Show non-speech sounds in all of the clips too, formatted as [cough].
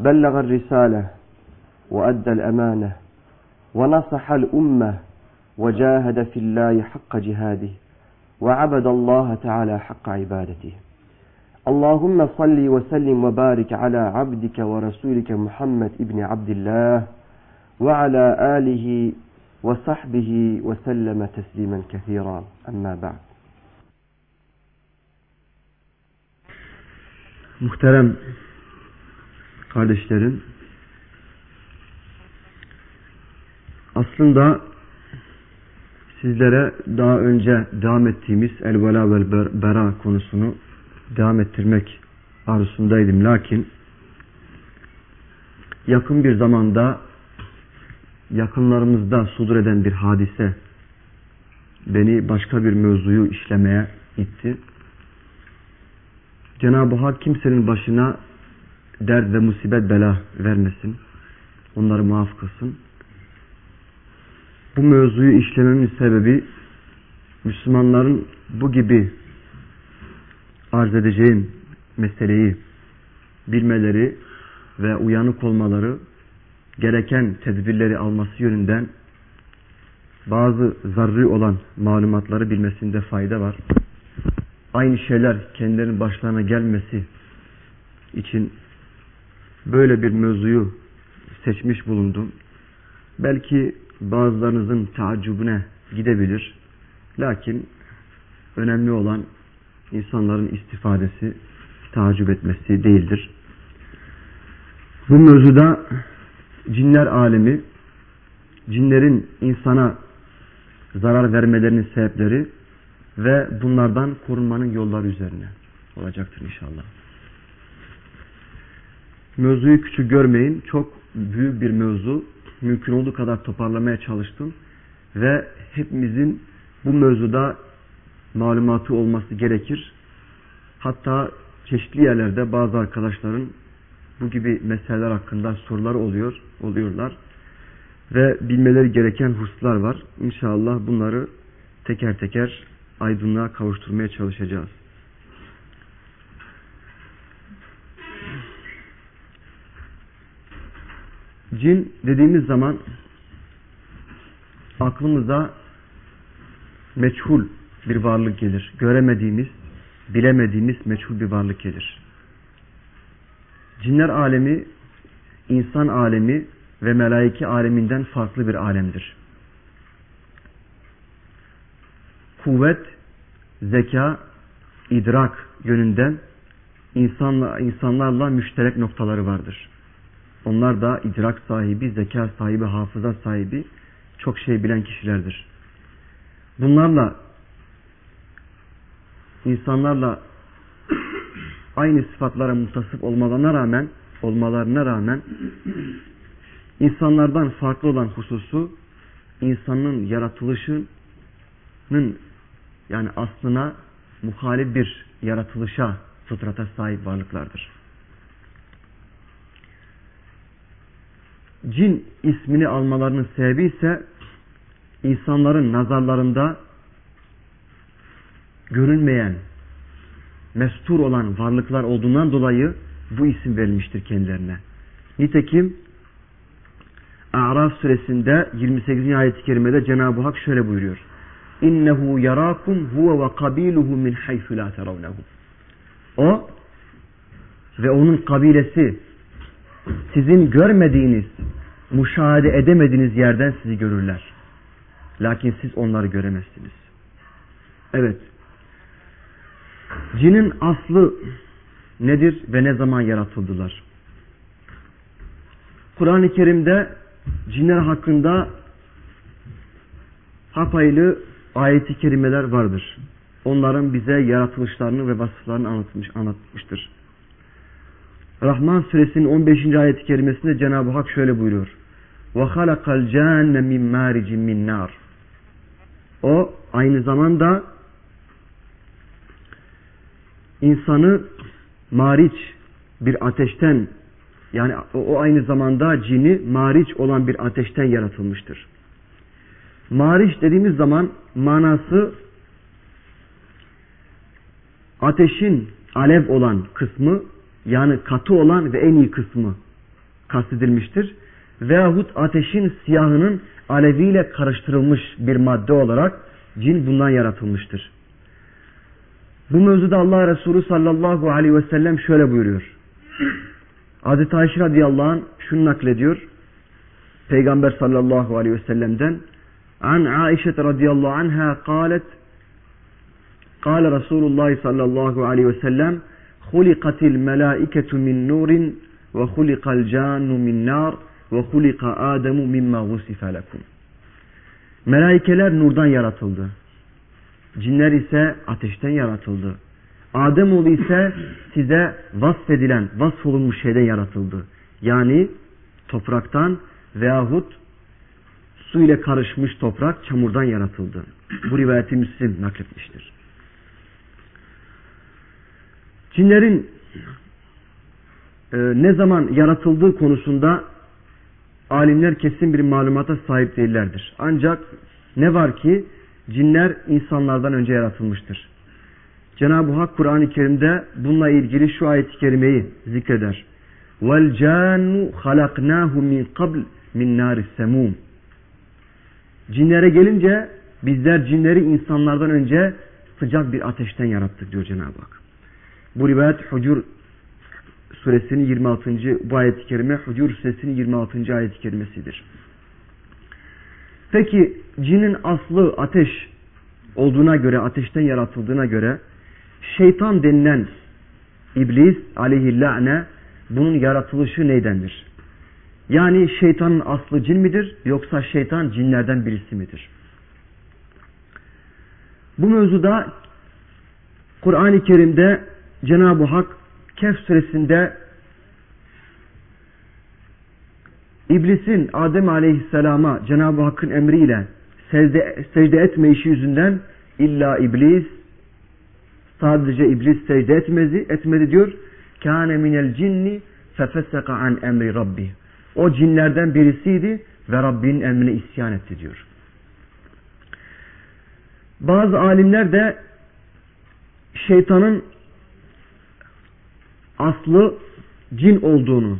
بلغ الرسالة وأدى الأمانة ونصح الأمة وجاهد في الله حق جهاده وعبد الله تعالى حق عبادته. اللهم صل وسلم وبارك على عبدك ورسولك محمد ابن عبد الله وعلى آله وصحبه وسلم تسليما كثيرا. أما بعد. Muhterem kardeşlerim, aslında sizlere daha önce devam ettiğimiz el vela vel bera konusunu devam ettirmek arzusundaydım. Lakin yakın bir zamanda yakınlarımızda sudur eden bir hadise beni başka bir mevzuyu işlemeye itti. Cenab-ı Hak kimsenin başına dert ve musibet bela vermesin. Onları muaf kılsın. Bu mevzuyu işlememin sebebi Müslümanların bu gibi arz edeceğim meseleyi bilmeleri ve uyanık olmaları gereken tedbirleri alması yönünden bazı zarri olan malumatları bilmesinde fayda var. Aynı şeyler kendilerinin başlarına gelmesi için böyle bir mevzuyu seçmiş bulundum. Belki bazılarınızın taaccubune gidebilir. Lakin önemli olan insanların istifadesi, tacip etmesi değildir. Bu mevzuda cinler alemi, cinlerin insana zarar vermelerinin sebepleri ve bunlardan korunmanın yolları üzerine olacaktır inşallah. Mevzuyu küçük görmeyin. Çok büyük bir mevzu. Mümkün olduğu kadar toparlamaya çalıştım. Ve hepimizin bu mevzuda malumatı olması gerekir. Hatta çeşitli yerlerde bazı arkadaşların bu gibi meseleler hakkında soruları oluyor, oluyorlar. Ve bilmeleri gereken hususlar var. İnşallah bunları teker teker aydınlığa kavuşturmaya çalışacağız. Cin dediğimiz zaman aklımıza meçhul bir varlık gelir. Göremediğimiz, bilemediğimiz meçhul bir varlık gelir. Cinler alemi, insan alemi ve melaike aleminden farklı bir alemdir. Kuvvet, zeka, idrak yönünden insanla, insanlarla müşterek noktaları vardır. Onlar da idrak sahibi, zeka sahibi, hafıza sahibi çok şey bilen kişilerdir. Bunlarla insanlarla [clears throat] aynı sıfatlara mutasip olmalarına rağmen olmalarına rağmen insanlardan farklı olan hususu insanın yaratılışının yani aslına muhalif bir yaratılışa fıtrata sahip varlıklardır. Cin ismini almalarının sebebi ise insanların nazarlarında görünmeyen, mestur olan varlıklar olduğundan dolayı bu isim verilmiştir kendilerine. Nitekim A'raf suresinde 28. ayet-i kerimede Cenab-ı Hak şöyle buyuruyor. İnnehu yarakum huve ve kabiluhu min haythu la teravnehu. O ve onun kabilesi sizin görmediğiniz, müşahede edemediğiniz yerden sizi görürler. Lakin siz onları göremezsiniz. Evet. Cinin aslı nedir ve ne zaman yaratıldılar? Kur'an-ı Kerim'de cinler hakkında hapaylı ayeti kerimeler vardır. Onların bize yaratılışlarını ve vasıflarını anlatmış, anlatmıştır. Rahman suresinin 15. ayet-i kerimesinde Cenab-ı Hak şöyle buyuruyor. Ve halakal cehenne min maricin min nar. O aynı zamanda insanı mariç bir ateşten yani o aynı zamanda cini mariç olan bir ateşten yaratılmıştır. Mariç dediğimiz zaman manası ateşin alev olan kısmı yani katı olan ve en iyi kısmı kastedilmiştir Veyahut ateşin siyahının aleviyle karıştırılmış bir madde olarak cin bundan yaratılmıştır. Bu mevzuda Allah Resulü sallallahu aleyhi ve sellem şöyle buyuruyor. [clears throat] Hazreti Ayşe radıyallahu anh şunu naklediyor. Peygamber sallallahu aleyhi ve sellem'den An Aişe radıyallahu anha قالت قال رسول الله صلى الله عليه وسلم خلقت الملائكة من نور وخلق الجان من نار ve hulika Ademu mimma vusife lekum. Melaikeler nurdan yaratıldı. Cinler ise ateşten yaratıldı. Ademoğlu ise size vasfedilen, vasfolunmuş şeyden yaratıldı. Yani topraktan veyahut su ile karışmış toprak çamurdan yaratıldı. Bu rivayeti Müslim nakletmiştir. Cinlerin e, ne zaman yaratıldığı konusunda alimler kesin bir malumata sahip değillerdir. Ancak ne var ki cinler insanlardan önce yaratılmıştır. Cenab-ı Hak Kur'an-ı Kerim'de bununla ilgili şu ayet-i kerimeyi zikreder. وَالْجَانُّ خَلَقْنَاهُ مِنْ قَبْلِ مِنْ نَارِ السَّمُومِ Cinlere gelince bizler cinleri insanlardan önce sıcak bir ateşten yarattık diyor Cenab-ı Hak. Bu rivayet Hucur suresinin 26. bu ayet-i kerime Hucur suresinin 26. ayet-i kerimesidir. Peki cinin aslı ateş olduğuna göre, ateşten yaratıldığına göre şeytan denilen iblis aleyhillâne bunun yaratılışı neydendir? Yani şeytanın aslı cin midir yoksa şeytan cinlerden birisi midir? Bu mevzuda Kur'an-ı Kerim'de Cenab-ı Hak Kehf suresinde İblisin Adem aleyhisselama Cenab-ı Hakk'ın emriyle secde, secde etme işi yüzünden illa iblis sadece iblis secde etmedi, etmedi diyor. Kâne minel cinni fefeseka an emri rabbi. O cinlerden birisiydi ve Rabbinin emrine isyan etti diyor. Bazı alimler de şeytanın aslı cin olduğunu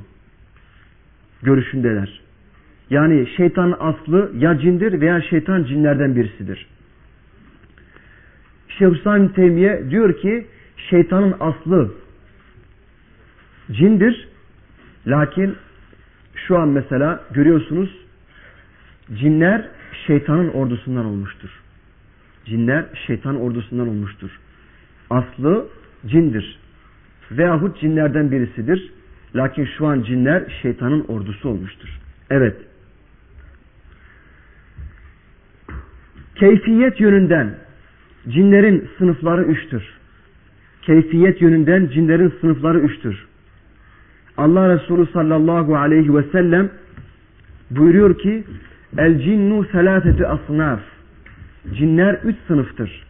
görüşündeler. Yani şeytanın aslı ya cindir veya şeytan cinlerden birisidir. Şeyhülislam Teymiye diyor ki şeytanın aslı cindir. Lakin şu an mesela görüyorsunuz cinler şeytanın ordusundan olmuştur. Cinler şeytan ordusundan olmuştur. Aslı cindir. Veyahut cinlerden birisidir. Lakin şu an cinler şeytanın ordusu olmuştur. Evet. Keyfiyet yönünden cinlerin sınıfları üçtür. Keyfiyet yönünden cinlerin sınıfları üçtür. Allah Resulü sallallahu aleyhi ve sellem buyuruyor ki El cinnu selâfeti asnaf Cinler üç sınıftır.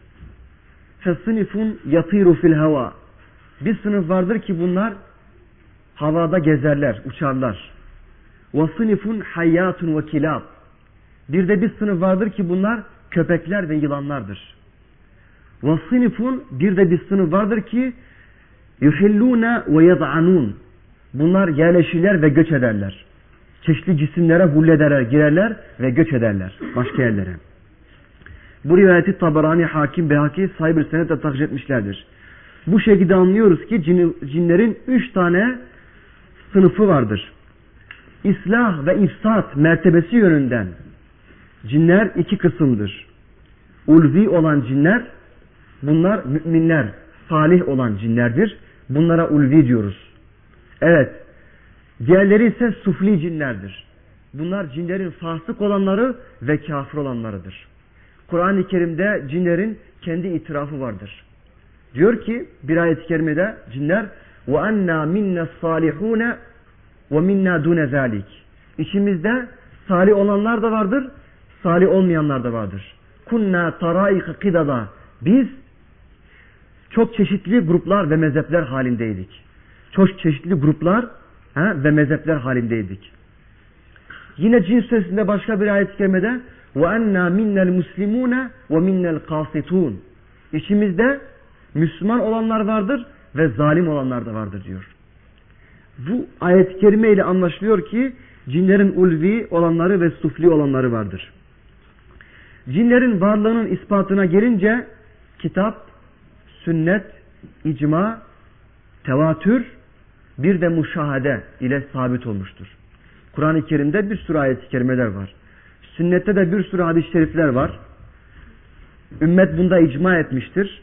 Fesınifun yatiru fil hava Bir sınıf vardır ki bunlar havada gezerler, uçarlar. Hayyatun ve kilab Bir de bir sınıf vardır ki bunlar köpekler ve yılanlardır. Vasınifun bir de bir sınıf vardır ki ve yad'anûn Bunlar yerleşirler ve göç ederler. Çeşitli cisimlere hullederler, girerler ve göç ederler başka yerlere. Bu rivayeti Tabarani, Hakim, Behaki sahip bir senetle takip etmişlerdir. Bu şekilde anlıyoruz ki cinlerin üç tane sınıfı vardır. İslah ve ifsat mertebesi yönünden cinler iki kısımdır. Ulvi olan cinler, bunlar müminler, salih olan cinlerdir. Bunlara ulvi diyoruz. Evet. Diğerleri ise sufli cinlerdir. Bunlar cinlerin fasık olanları ve kafir olanlarıdır. Kur'an-ı Kerim'de cinlerin kendi itirafı vardır. Diyor ki bir ayet-i kerimede cinler ve enna minne salihune ve minna dune zalik. İçimizde salih olanlar da vardır, salih olmayanlar da vardır. Kunna taraik kidada. Biz çok çeşitli gruplar ve mezhepler halindeydik. Çok çeşitli gruplar he, ve mezhepler halindeydik. Yine cin suresinde başka bir ayet-i kerimede وَاَنَّا مِنَّ الْمُسْلِمُونَ وَمِنَّ الْقَاسِتُونَ İçimizde Müslüman olanlar vardır ve zalim olanlar da vardır diyor. Bu ayet-i kerime ile anlaşılıyor ki cinlerin ulvi olanları ve sufli olanları vardır. Cinlerin varlığının ispatına gelince kitap, sünnet, icma, tevatür bir de muşahede ile sabit olmuştur. Kur'an-ı Kerim'de bir sürü ayet-i kerimeler var. Sünnette de bir sürü hadis-i şerifler var. Ümmet bunda icma etmiştir.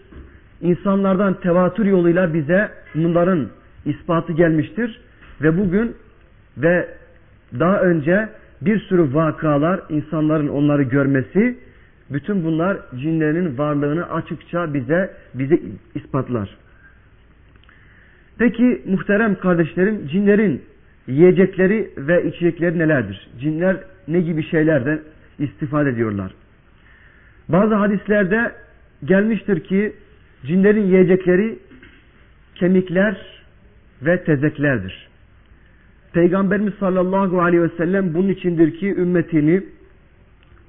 İnsanlardan tevatür yoluyla bize bunların ispatı gelmiştir. Ve bugün ve daha önce bir sürü vakalar, insanların onları görmesi, bütün bunlar cinlerin varlığını açıkça bize bize ispatlar. Peki muhterem kardeşlerim, cinlerin yiyecekleri ve içecekleri nelerdir? Cinler ne gibi şeylerden istifade ediyorlar? Bazı hadislerde gelmiştir ki cinlerin yiyecekleri kemikler ve tezeklerdir. Peygamberimiz sallallahu aleyhi ve sellem bunun içindir ki ümmetini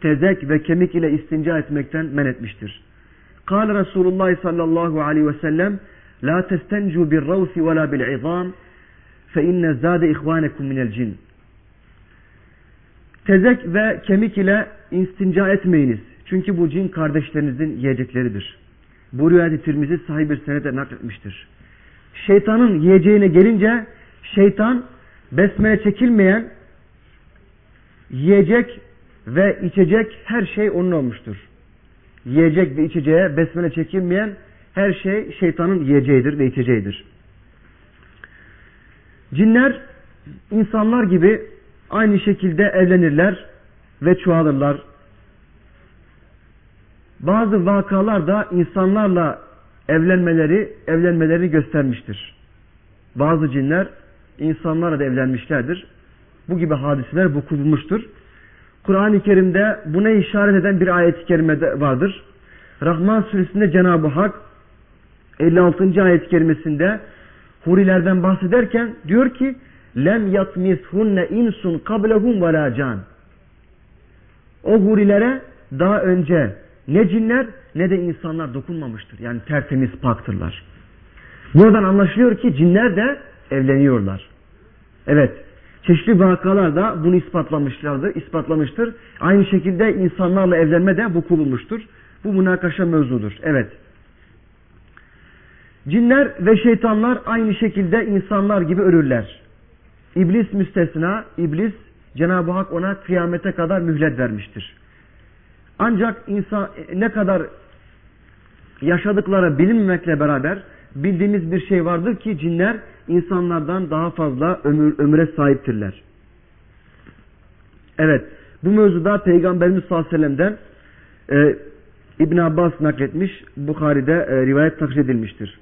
tezek ve kemik ile istinca etmekten men etmiştir. Kale Resulullah sallallahu aleyhi ve sellem La testencu bir ravsi ve la bil izam fe inne zade ihvanekum minel cin. Tezek ve kemik ile istinca etmeyiniz. Çünkü bu cin kardeşlerinizin yiyecekleridir. Bu rivayeti Tirmizi sahih bir senede nakletmiştir. Şeytanın yiyeceğine gelince şeytan besmele çekilmeyen yiyecek ve içecek her şey onun olmuştur. Yiyecek ve içeceğe besmele çekilmeyen her şey şeytanın yiyeceğidir ve içeceğidir. Cinler insanlar gibi aynı şekilde evlenirler ve çoğalırlar. Bazı vakalar da insanlarla evlenmeleri evlenmeleri göstermiştir. Bazı cinler insanlarla da evlenmişlerdir. Bu gibi hadiseler vuku bulmuştur. Kur'an-ı Kerim'de buna işaret eden bir ayet-i kerime vardır. Rahman suresinde Cenab-ı Hak 56. ayet-i kerimesinde hurilerden bahsederken diyor ki lem yatmishunne insun kablehum ve. O hurilere daha önce ne cinler ne de insanlar dokunmamıştır. Yani tertemiz paktırlar. Buradan anlaşılıyor ki cinler de evleniyorlar. Evet. Çeşitli vakalar da bunu ispatlamışlardır, ispatlamıştır. Aynı şekilde insanlarla evlenme de bu bulunmuştur. Bu münakaşa mevzudur. Evet. Cinler ve şeytanlar aynı şekilde insanlar gibi ölürler. İblis müstesna, iblis Cenab-ı Hak ona kıyamete kadar mühlet vermiştir. Ancak insan ne kadar yaşadıkları bilinmemekle beraber bildiğimiz bir şey vardır ki cinler insanlardan daha fazla ömür, ömüre sahiptirler. Evet, bu mevzuda Peygamberimiz sallallahu aleyhi ve sellem'den e, İbn Abbas nakletmiş, Bukhari'de e, rivayet takdir edilmiştir.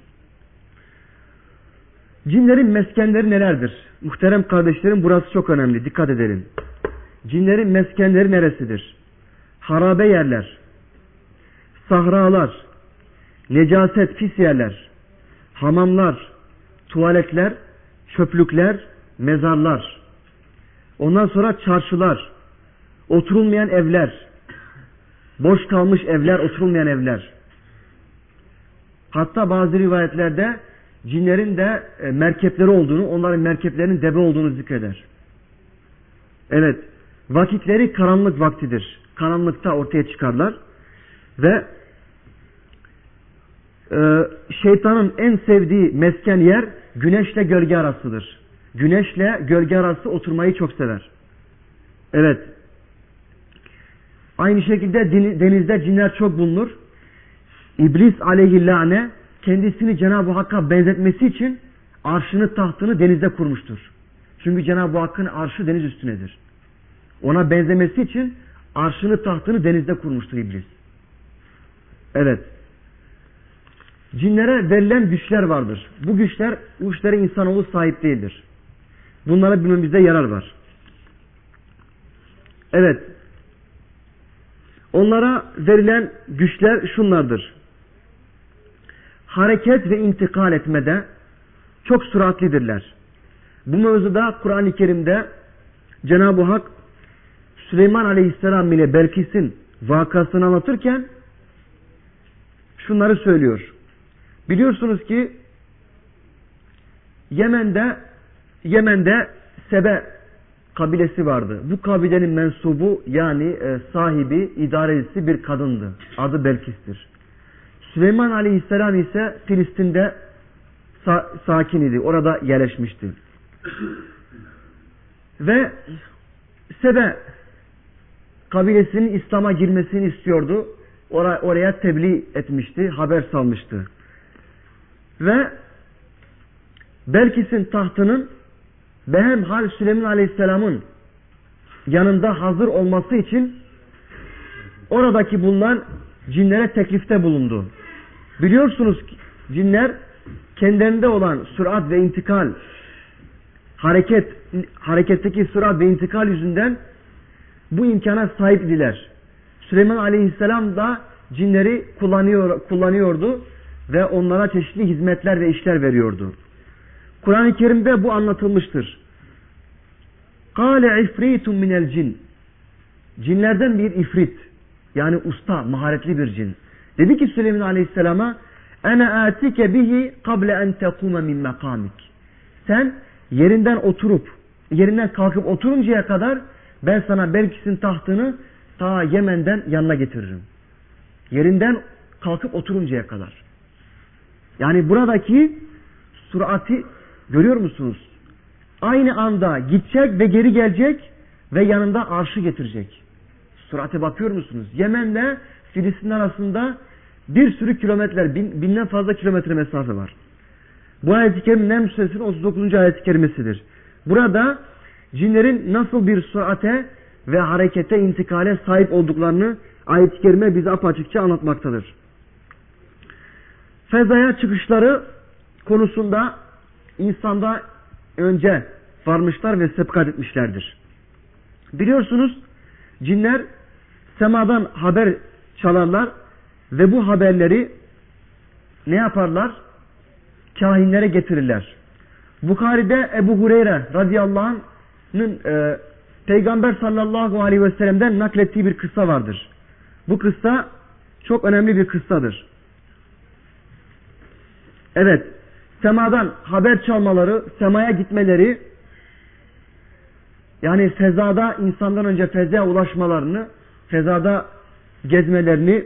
Cinlerin meskenleri nelerdir? Muhterem kardeşlerim burası çok önemli. Dikkat edelim. Cinlerin meskenleri neresidir? Harabe yerler, sahralar, necaset pis yerler, hamamlar, tuvaletler, çöplükler, mezarlar. Ondan sonra çarşılar, oturulmayan evler, boş kalmış evler, oturulmayan evler. Hatta bazı rivayetlerde cinlerin de e, merkepleri olduğunu, onların merkeplerinin deve olduğunu zikreder. Evet, vakitleri karanlık vaktidir. Karanlıkta ortaya çıkarlar ve e, şeytanın en sevdiği mesken yer güneşle gölge arasıdır. Güneşle gölge arası oturmayı çok sever. Evet. Aynı şekilde denizde cinler çok bulunur. İblis aleyhillâne kendisini Cenab-ı Hakk'a benzetmesi için arşını tahtını denizde kurmuştur. Çünkü Cenab-ı Hakk'ın arşı deniz üstünedir. Ona benzemesi için arşını tahtını denizde kurmuştur iblis. Evet. cinlere verilen güçler vardır. Bu güçler, güçlere insanoğlu sahip değildir. Bunlara bilmemizde yarar var. Evet. Onlara verilen güçler şunlardır. Hareket ve intikal etmede çok süratlidirler. Bu mevzuda Kur'an-ı Kerim'de Cenab-ı Hak Süleyman Aleyhisselam ile Belkis'in vakasını anlatırken şunları söylüyor. Biliyorsunuz ki Yemen'de Yemen'de Sebe kabilesi vardı. Bu kabilenin mensubu yani e, sahibi, idarecisi bir kadındı. Adı Belkis'tir. Süleyman Aleyhisselam ise Filistin'de sa sakin idi. Orada yerleşmişti. Ve Sebe kabilesinin İslam'a girmesini istiyordu. Oraya, oraya tebliğ etmişti, haber salmıştı. Ve Belkis'in tahtının Behemhal Süleyman Aleyhisselam'ın yanında hazır olması için oradaki bulunan cinlere teklifte bulundu. Biliyorsunuz ki cinler kendilerinde olan sürat ve intikal hareket hareketteki sürat ve intikal yüzünden bu imkana sahip idiler. Süleyman Aleyhisselam da cinleri kullanıyor, kullanıyordu ve onlara çeşitli hizmetler ve işler veriyordu. Kur'an-ı Kerim'de bu anlatılmıştır. Kale ifritun minel cin. Cinlerden bir ifrit. Yani usta, maharetli bir cin. Dedi ki Süleyman Aleyhisselam'a Ene atike bihi kable en tekume min mekamik. Sen yerinden oturup, yerinden kalkıp oturuncaya kadar ben sana Belkis'in tahtını ta Yemen'den yanına getiririm. Yerinden kalkıp oturuncaya kadar. Yani buradaki surati görüyor musunuz? Aynı anda gidecek ve geri gelecek ve yanında arşı getirecek. Surate bakıyor musunuz? Yemen'le Filistin arasında bir sürü kilometreler, bin, binden fazla kilometre mesafe var. Bu ayet-i kerime Nem suresinin 39. ayet-i kerimesidir. Burada cinlerin nasıl bir surate ve harekete, intikale sahip olduklarını ayet-i kerime bize apaçıkça anlatmaktadır. Fezaya çıkışları konusunda insanda önce varmışlar ve sebkat etmişlerdir. Biliyorsunuz cinler semadan haber çalarlar ve bu haberleri ne yaparlar? Kahinlere getirirler. Bukhari'de Ebu Hureyre radıyallahu anh'ın e, Peygamber sallallahu aleyhi ve sellem'den naklettiği bir kıssa vardır. Bu kıssa çok önemli bir kıssadır. Evet, semadan haber çalmaları, semaya gitmeleri, yani fezada insandan önce fezaya ulaşmalarını, fezada gezmelerini,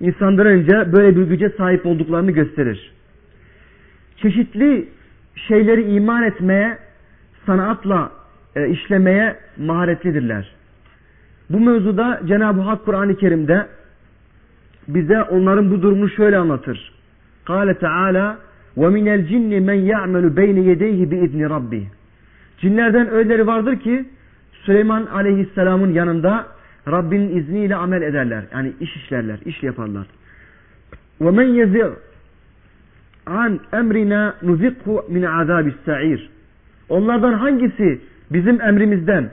insandan önce böyle bir güce sahip olduklarını gösterir. Çeşitli şeyleri iman etmeye, sanatla e, işlemeye maharetlidirler. Bu mevzuda Cenab-ı Hak Kur'an-ı Kerim'de bize onların bu durumunu şöyle anlatır. Kale Teala وَمِنَ الْجِنِّ مَنْ يَعْمَلُ بَيْنِ يَدَيْهِ بِإِذْنِ رَبِّهِ Cinlerden öyleleri vardır ki Süleyman Aleyhisselam'ın yanında Rabbinin izniyle amel ederler. Yani iş işlerler, iş yaparlar. وَمَنْ يَزِعْ an emrina nuzikhu min azabis sa'ir. Onlardan hangisi bizim emrimizden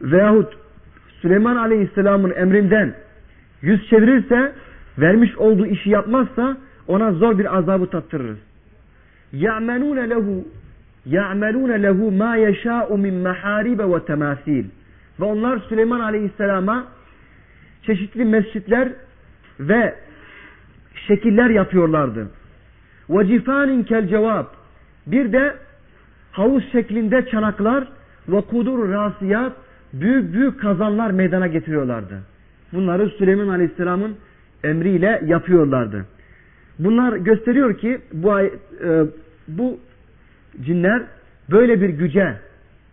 veyahut Süleyman Aleyhisselam'ın emrinden yüz çevirirse vermiş olduğu işi yapmazsa ona zor bir azabı tattırırız. يَعْمَلُونَ lehu يَعْمَلُونَ lehu ma يَشَاءُ min maharibe ve temasil. Ve onlar Süleyman Aleyhisselam'a çeşitli mescitler ve şekiller yapıyorlardı. وَجِفَانٍ كَالْجَوَابِ Bir de havuz şeklinde çanaklar ve kudur rasiyat büyük büyük kazanlar meydana getiriyorlardı. Bunları Süleyman Aleyhisselam'ın emriyle yapıyorlardı. Bunlar gösteriyor ki bu e, bu cinler böyle bir güce,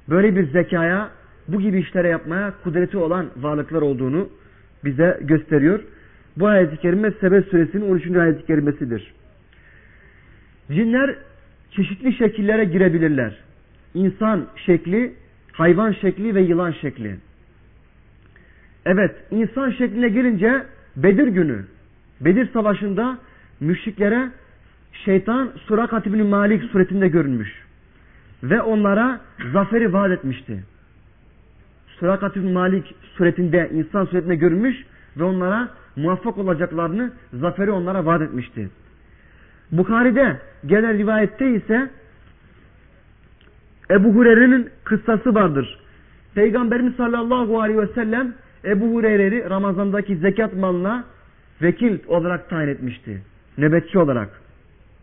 böyle bir zekaya, bu gibi işlere yapmaya kudreti olan varlıklar olduğunu bize gösteriyor. Bu ayet-i kerime Sebe suresinin 13. ayet-i kerimesidir. Cinler çeşitli şekillere girebilirler. İnsan şekli, hayvan şekli ve yılan şekli. Evet, insan şekline girince Bedir günü, Bedir savaşında müşriklere şeytan Surakat ibn Malik suretinde görünmüş. Ve onlara zaferi vaat etmişti. Surakat ibn Malik suretinde insan suretinde görünmüş ve onlara muvaffak olacaklarını zaferi onlara vaat etmişti. Bukhari'de gelen rivayette ise Ebu Hureyre'nin kıssası vardır. Peygamberimiz sallallahu aleyhi ve sellem Ebu Hureyre'yi Ramazan'daki zekat malına vekil olarak tayin etmişti. Nöbetçi olarak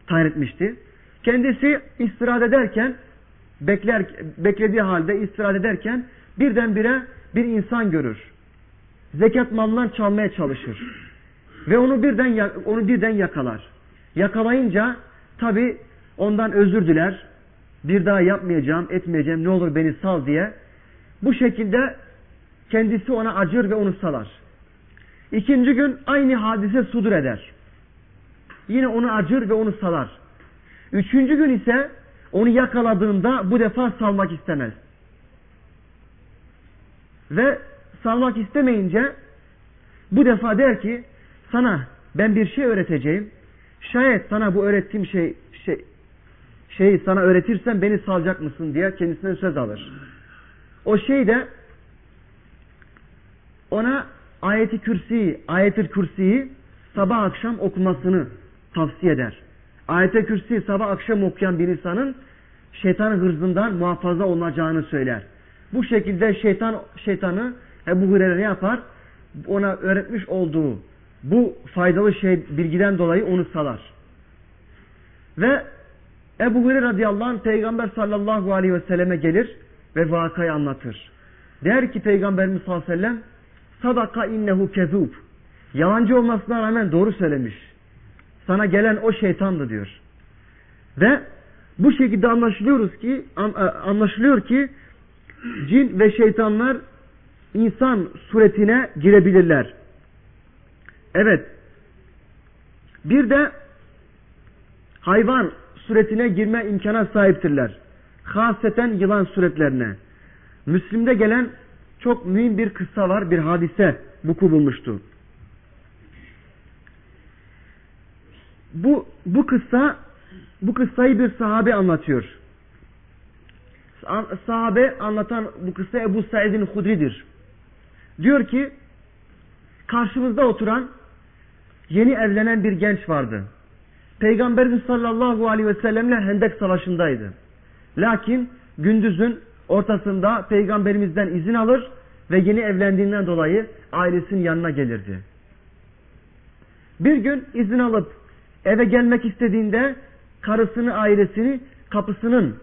tayin etmişti. Kendisi istirahat ederken bekler, beklediği halde istirahat ederken birdenbire bir insan görür. Zekat malından çalmaya çalışır. Ve onu birden onu birden yakalar. Yakalayınca tabi ondan özür diler. Bir daha yapmayacağım, etmeyeceğim, ne olur beni sal diye. Bu şekilde kendisi ona acır ve onu salar. İkinci gün aynı hadise sudur eder. Yine onu acır ve onu salar. Üçüncü gün ise onu yakaladığında bu defa salmak istemez. Ve salmak istemeyince bu defa der ki sana ben bir şey öğreteceğim. Şayet sana bu öğrettiğim şey, şey şeyi sana öğretirsem beni salacak mısın diye kendisine söz alır. O şey de ona ayeti kürsi, ayetül kürsiyi sabah akşam okumasını tavsiye eder. Ayet-i kürsi sabah akşam okuyan bir insanın şeytan hırzından muhafaza olacağını söyler. Bu şekilde şeytan şeytanı Ebu Hureyre ne yapar? Ona öğretmiş olduğu bu faydalı şey bilgiden dolayı onu salar. Ve Ebu Hureyre radıyallahu anh Peygamber sallallahu aleyhi ve selleme gelir ve vakayı anlatır. Der ki Peygamberimiz sallallahu aleyhi ve sellem sadaka innehu kezub. Yalancı olmasına rağmen doğru söylemiş. Sana gelen o şeytandı diyor. Ve bu şekilde anlaşılıyoruz ki e, anlaşılıyor ki cin ve şeytanlar insan suretine girebilirler. Evet. Bir de hayvan suretine girme imkana sahiptirler. Haseten yılan suretlerine. Müslim'de gelen çok mühim bir kıssa var, bir hadise vuku bulmuştu. Bu, bu kıssa, bu kıssayı bir sahabe anlatıyor. Sahabe anlatan bu kıssa Ebu Said'in Hudri'dir. Diyor ki, karşımızda oturan yeni evlenen bir genç vardı. Peygamberimiz sallallahu aleyhi ve sellemle Hendek Savaşı'ndaydı. Lakin gündüzün ortasında peygamberimizden izin alır ve yeni evlendiğinden dolayı ailesinin yanına gelirdi. Bir gün izin alıp eve gelmek istediğinde karısını ailesini kapısının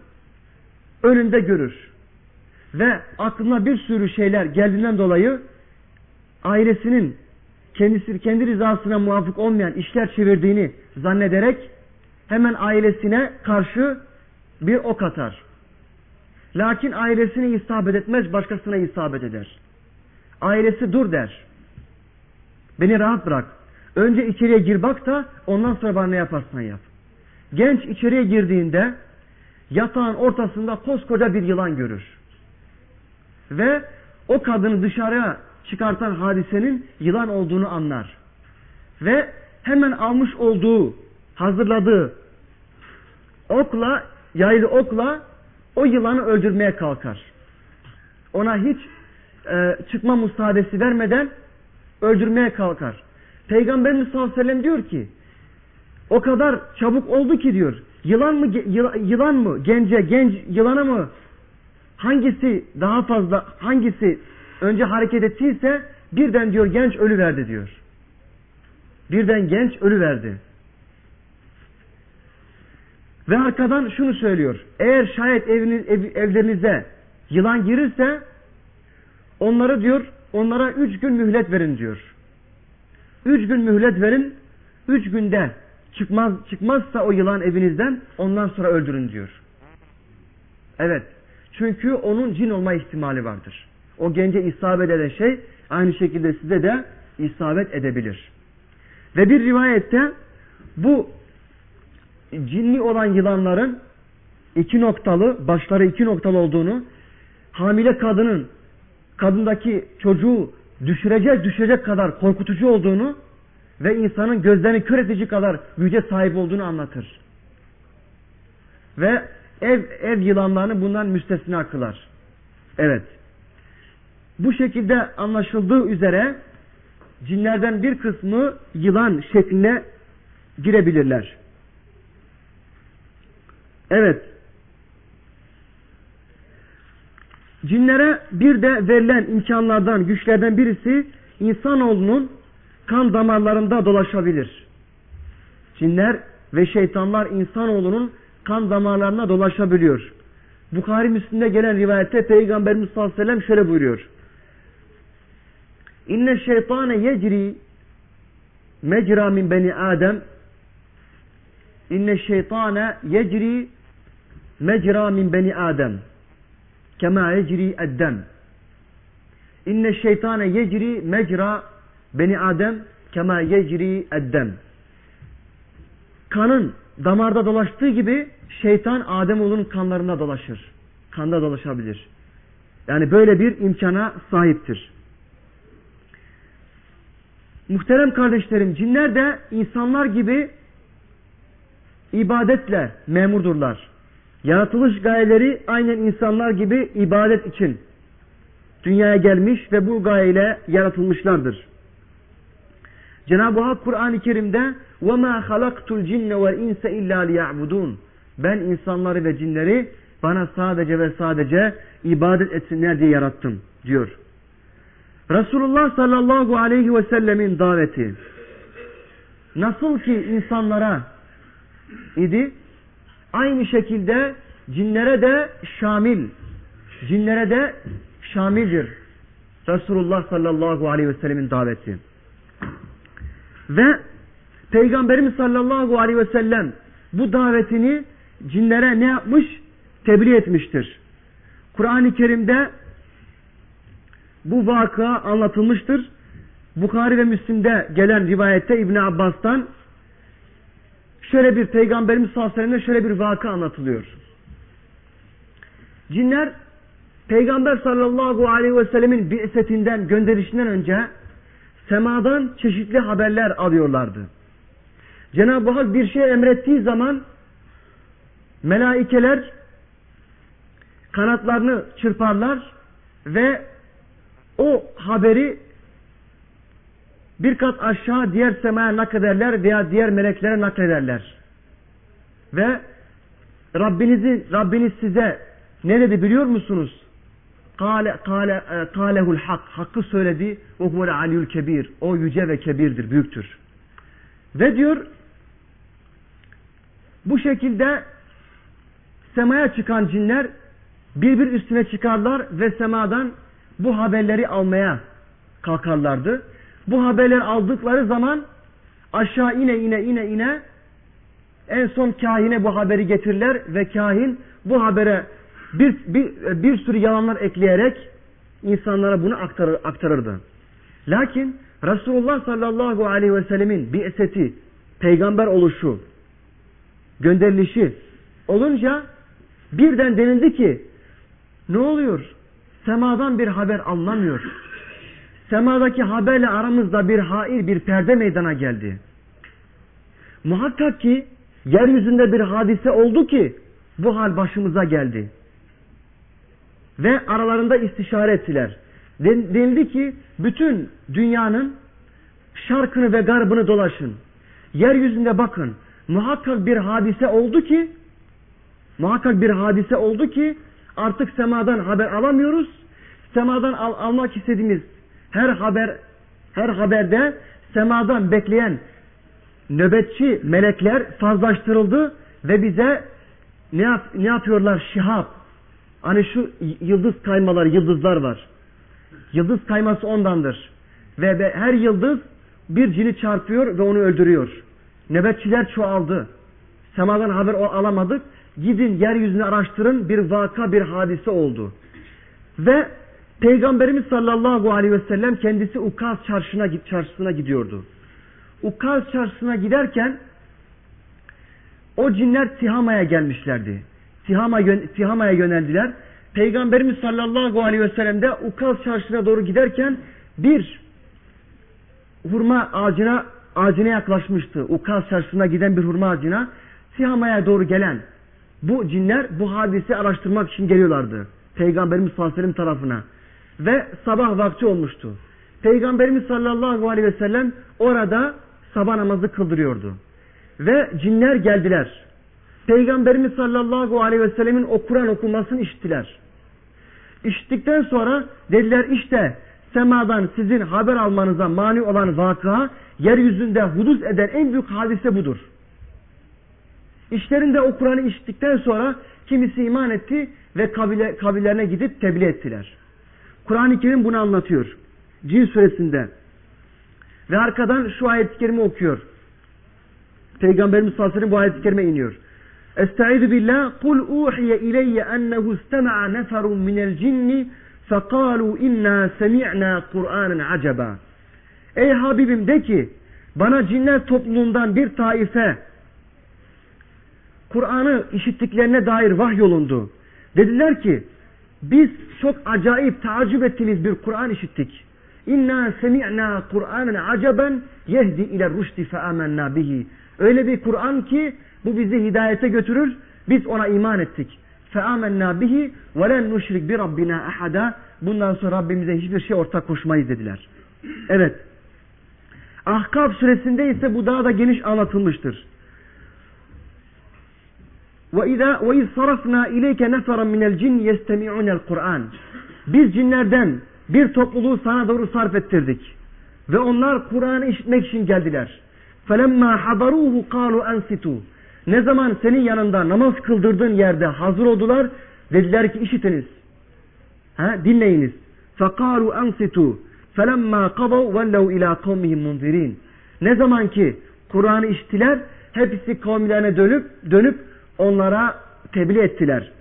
önünde görür. Ve aklına bir sürü şeyler geldiğinden dolayı ailesinin kendisi kendi rızasına muvafık olmayan işler çevirdiğini zannederek hemen ailesine karşı bir ok atar. Lakin ailesine isabet etmez, başkasına isabet eder. Ailesi dur der. Beni rahat bırak. Önce içeriye gir bak da ondan sonra bana ne yaparsan yap. Genç içeriye girdiğinde yatağın ortasında koskoca bir yılan görür. Ve o kadını dışarıya çıkartan hadisenin yılan olduğunu anlar. Ve hemen almış olduğu, hazırladığı okla, yaylı okla o yılanı öldürmeye kalkar. Ona hiç e, çıkma müsaadesi vermeden öldürmeye kalkar. Peygamberimiz sallallahu aleyhi ve sellem diyor ki o kadar çabuk oldu ki diyor yılan mı yılan mı gence genç yılana mı hangisi daha fazla hangisi önce hareket ettiyse birden diyor genç ölü verdi diyor. Birden genç ölü verdi. Ve arkadan şunu söylüyor. Eğer şayet eviniz, ev, evlerinize yılan girirse onları diyor onlara üç gün mühlet verin diyor. Üç gün mühlet verin. Üç günde çıkmaz, çıkmazsa o yılan evinizden ondan sonra öldürün diyor. Evet. Çünkü onun cin olma ihtimali vardır. O gence isabet eden şey aynı şekilde size de isabet edebilir. Ve bir rivayette bu cinli olan yılanların iki noktalı, başları iki noktalı olduğunu, hamile kadının kadındaki çocuğu düşürecek düşecek kadar korkutucu olduğunu ve insanın gözlerini kör edici kadar güce sahip olduğunu anlatır. Ve ev, ev yılanlarını bundan müstesna kılar. Evet. Bu şekilde anlaşıldığı üzere cinlerden bir kısmı yılan şekline girebilirler. Evet. Cinlere bir de verilen imkanlardan, güçlerden birisi insanoğlunun kan damarlarında dolaşabilir. Cinler ve şeytanlar insanoğlunun kan damarlarına dolaşabiliyor. Bukhari Müslim'de gelen rivayette Peygamberimiz sallallahu aleyhi ve sellem şöyle buyuruyor. İnne şeytane yecri mecra min beni Adem İnne şeytane yecri mecra min beni Adem kema yecri eddem İnne şeytane yecri mecra beni Adem kema yecri eddem Kanın damarda dolaştığı gibi şeytan Ademoğlunun kanlarında dolaşır. Kanda dolaşabilir. Yani böyle bir imkana sahiptir. Muhterem kardeşlerim, cinler de insanlar gibi ibadetle memurdurlar. Yaratılış gayeleri aynen insanlar gibi ibadet için dünyaya gelmiş ve bu gayeyle yaratılmışlardır. Cenab-ı Hak Kur'an-ı Kerim'de وَمَا خَلَقْتُ الْجِنَّ وَالْاِنْسَ اِلَّا لِيَعْبُدُونَ Ben insanları ve cinleri bana sadece ve sadece ibadet etsinler diye yarattım diyor. Resulullah sallallahu aleyhi ve sellemin daveti nasıl ki insanlara idi aynı şekilde cinlere de şamil cinlere de şamildir Resulullah sallallahu aleyhi ve sellemin daveti ve Peygamberimiz sallallahu aleyhi ve sellem bu davetini cinlere ne yapmış? Tebliğ etmiştir. Kur'an-ı Kerim'de bu vaka anlatılmıştır. Bukhari ve Müslim'de gelen rivayette İbn Abbas'tan şöyle bir Peygamberimiz sallallahu aleyhi ve şöyle bir vaka anlatılıyor. Cinler Peygamber sallallahu aleyhi ve sellemin bi'setinden gönderişinden önce semadan çeşitli haberler alıyorlardı. Cenab-ı Hak bir şey emrettiği zaman melaikeler kanatlarını çırparlar ve o haberi bir kat aşağı diğer semaya naklederler veya diğer meleklere naklederler. Ve Rabbinizi, Rabbiniz size ne dedi biliyor musunuz? Kale, kale, e, kalehul hak. Hakkı söyledi. O huvel aliyul kebir. O yüce ve kebirdir, büyüktür. Ve diyor bu şekilde semaya çıkan cinler bir bir üstüne çıkarlar ve semadan bu haberleri almaya kalkarlardı. Bu haberler aldıkları zaman aşağı ine ine ine ine en son kahine bu haberi getirirler ve kahin bu habere bir, bir, bir sürü yalanlar ekleyerek insanlara bunu aktarır, aktarırdı. Lakin Resulullah sallallahu aleyhi ve sellemin bir eseti, peygamber oluşu, gönderilişi olunca birden denildi ki ne oluyor? Semadan bir haber anlamıyor. Semadaki haberle aramızda bir hair, bir perde meydana geldi. Muhakkak ki yeryüzünde bir hadise oldu ki bu hal başımıza geldi. Ve aralarında istişare ettiler. Denildi ki bütün dünyanın şarkını ve garbını dolaşın. Yeryüzünde bakın. Muhakkak bir hadise oldu ki muhakkak bir hadise oldu ki artık semadan haber alamıyoruz. Semadan al almak istediğimiz her haber her haberde semadan bekleyen nöbetçi melekler fazlaştırıldı ve bize ne, yap ne yapıyorlar? Şihab. Hani şu yıldız kaymaları, yıldızlar var. Yıldız kayması ondandır. Ve her yıldız bir cini çarpıyor ve onu öldürüyor. Nöbetçiler çoğaldı. Semadan haber alamadık. Gidin yeryüzünü araştırın bir vaka bir hadise oldu. Ve Peygamberimiz sallallahu aleyhi ve sellem kendisi Ukaz çarşına, çarşısına gidiyordu. Ukaz çarşısına giderken o cinler Tihama'ya gelmişlerdi. Tihama, Tihama'ya yöneldiler. Peygamberimiz sallallahu aleyhi ve sellem de Ukaz çarşısına doğru giderken bir hurma ağacına ağacına yaklaşmıştı. Ukaz çarşısına giden bir hurma ağacına Sihama'ya doğru gelen bu cinler bu hadisi araştırmak için geliyorlardı. Peygamberimiz sallallahu aleyhi tarafına. Ve sabah vakti olmuştu. Peygamberimiz sallallahu aleyhi ve sellem orada sabah namazı kıldırıyordu. Ve cinler geldiler. Peygamberimiz sallallahu aleyhi ve sellemin o Kur'an okumasını işittiler. İşittikten sonra dediler işte semadan sizin haber almanıza mani olan vakıa yeryüzünde hudus eden en büyük hadise budur. İşlerinde o Kur'an'ı işittikten sonra kimisi iman etti ve kabile, kabilelerine gidip tebliğ ettiler. Kur'an-ı Kerim bunu anlatıyor. Cin suresinde. Ve arkadan şu ayet-i kerime okuyor. Peygamberimiz sallallahu bu ayet-i kerime iniyor. Estaizu billah kul uhiye ileyye ennehu istema'a neferun minel cinni fekalu inna semi'na Kur'anen acaba. Ey Habibim de ki bana cinler topluluğundan bir taife Kur'an'ı işittiklerine dair vahyolundu. Dediler ki biz çok acayip, tacip ettiğimiz bir Kur'an işittik. İnna semi'na Kur'anen aceben yehdi ile rüşdi fe amennâ bihi. Öyle bir Kur'an ki bu bizi hidayete götürür. Biz ona iman ettik. Fe amennâ bihi ve len nuşrik bi rabbina ahada. Bundan sonra Rabbimize hiçbir şey ortak koşmayız dediler. Evet. Ahkaf suresinde ise bu daha da geniş anlatılmıştır. وَاِذَا وَاِذْ صَرَفْنَا اِلَيْكَ نَفَرًا مِنَ الْجِنِّ يَسْتَمِعُونَ الْقُرْآنِ Biz cinlerden bir topluluğu sana doğru sarf ettirdik. Ve onlar Kur'an'ı işitmek için geldiler. فَلَمَّا حَضَرُوهُ قَالُوا أَنْسِتُوا Ne zaman senin yanında namaz kıldırdığın yerde hazır oldular, dediler ki işitiniz. Ha, dinleyiniz. فَقَالُوا أَنْسِتُوا فَلَمَّا قَضَوْا وَلَّوْا اِلَى قَوْمِهِمْ مُنْذِرِينَ Ne zaman ki Kur'an'ı işittiler, hepsi kavimlerine dönüp, dönüp onlara tebliğ ettiler.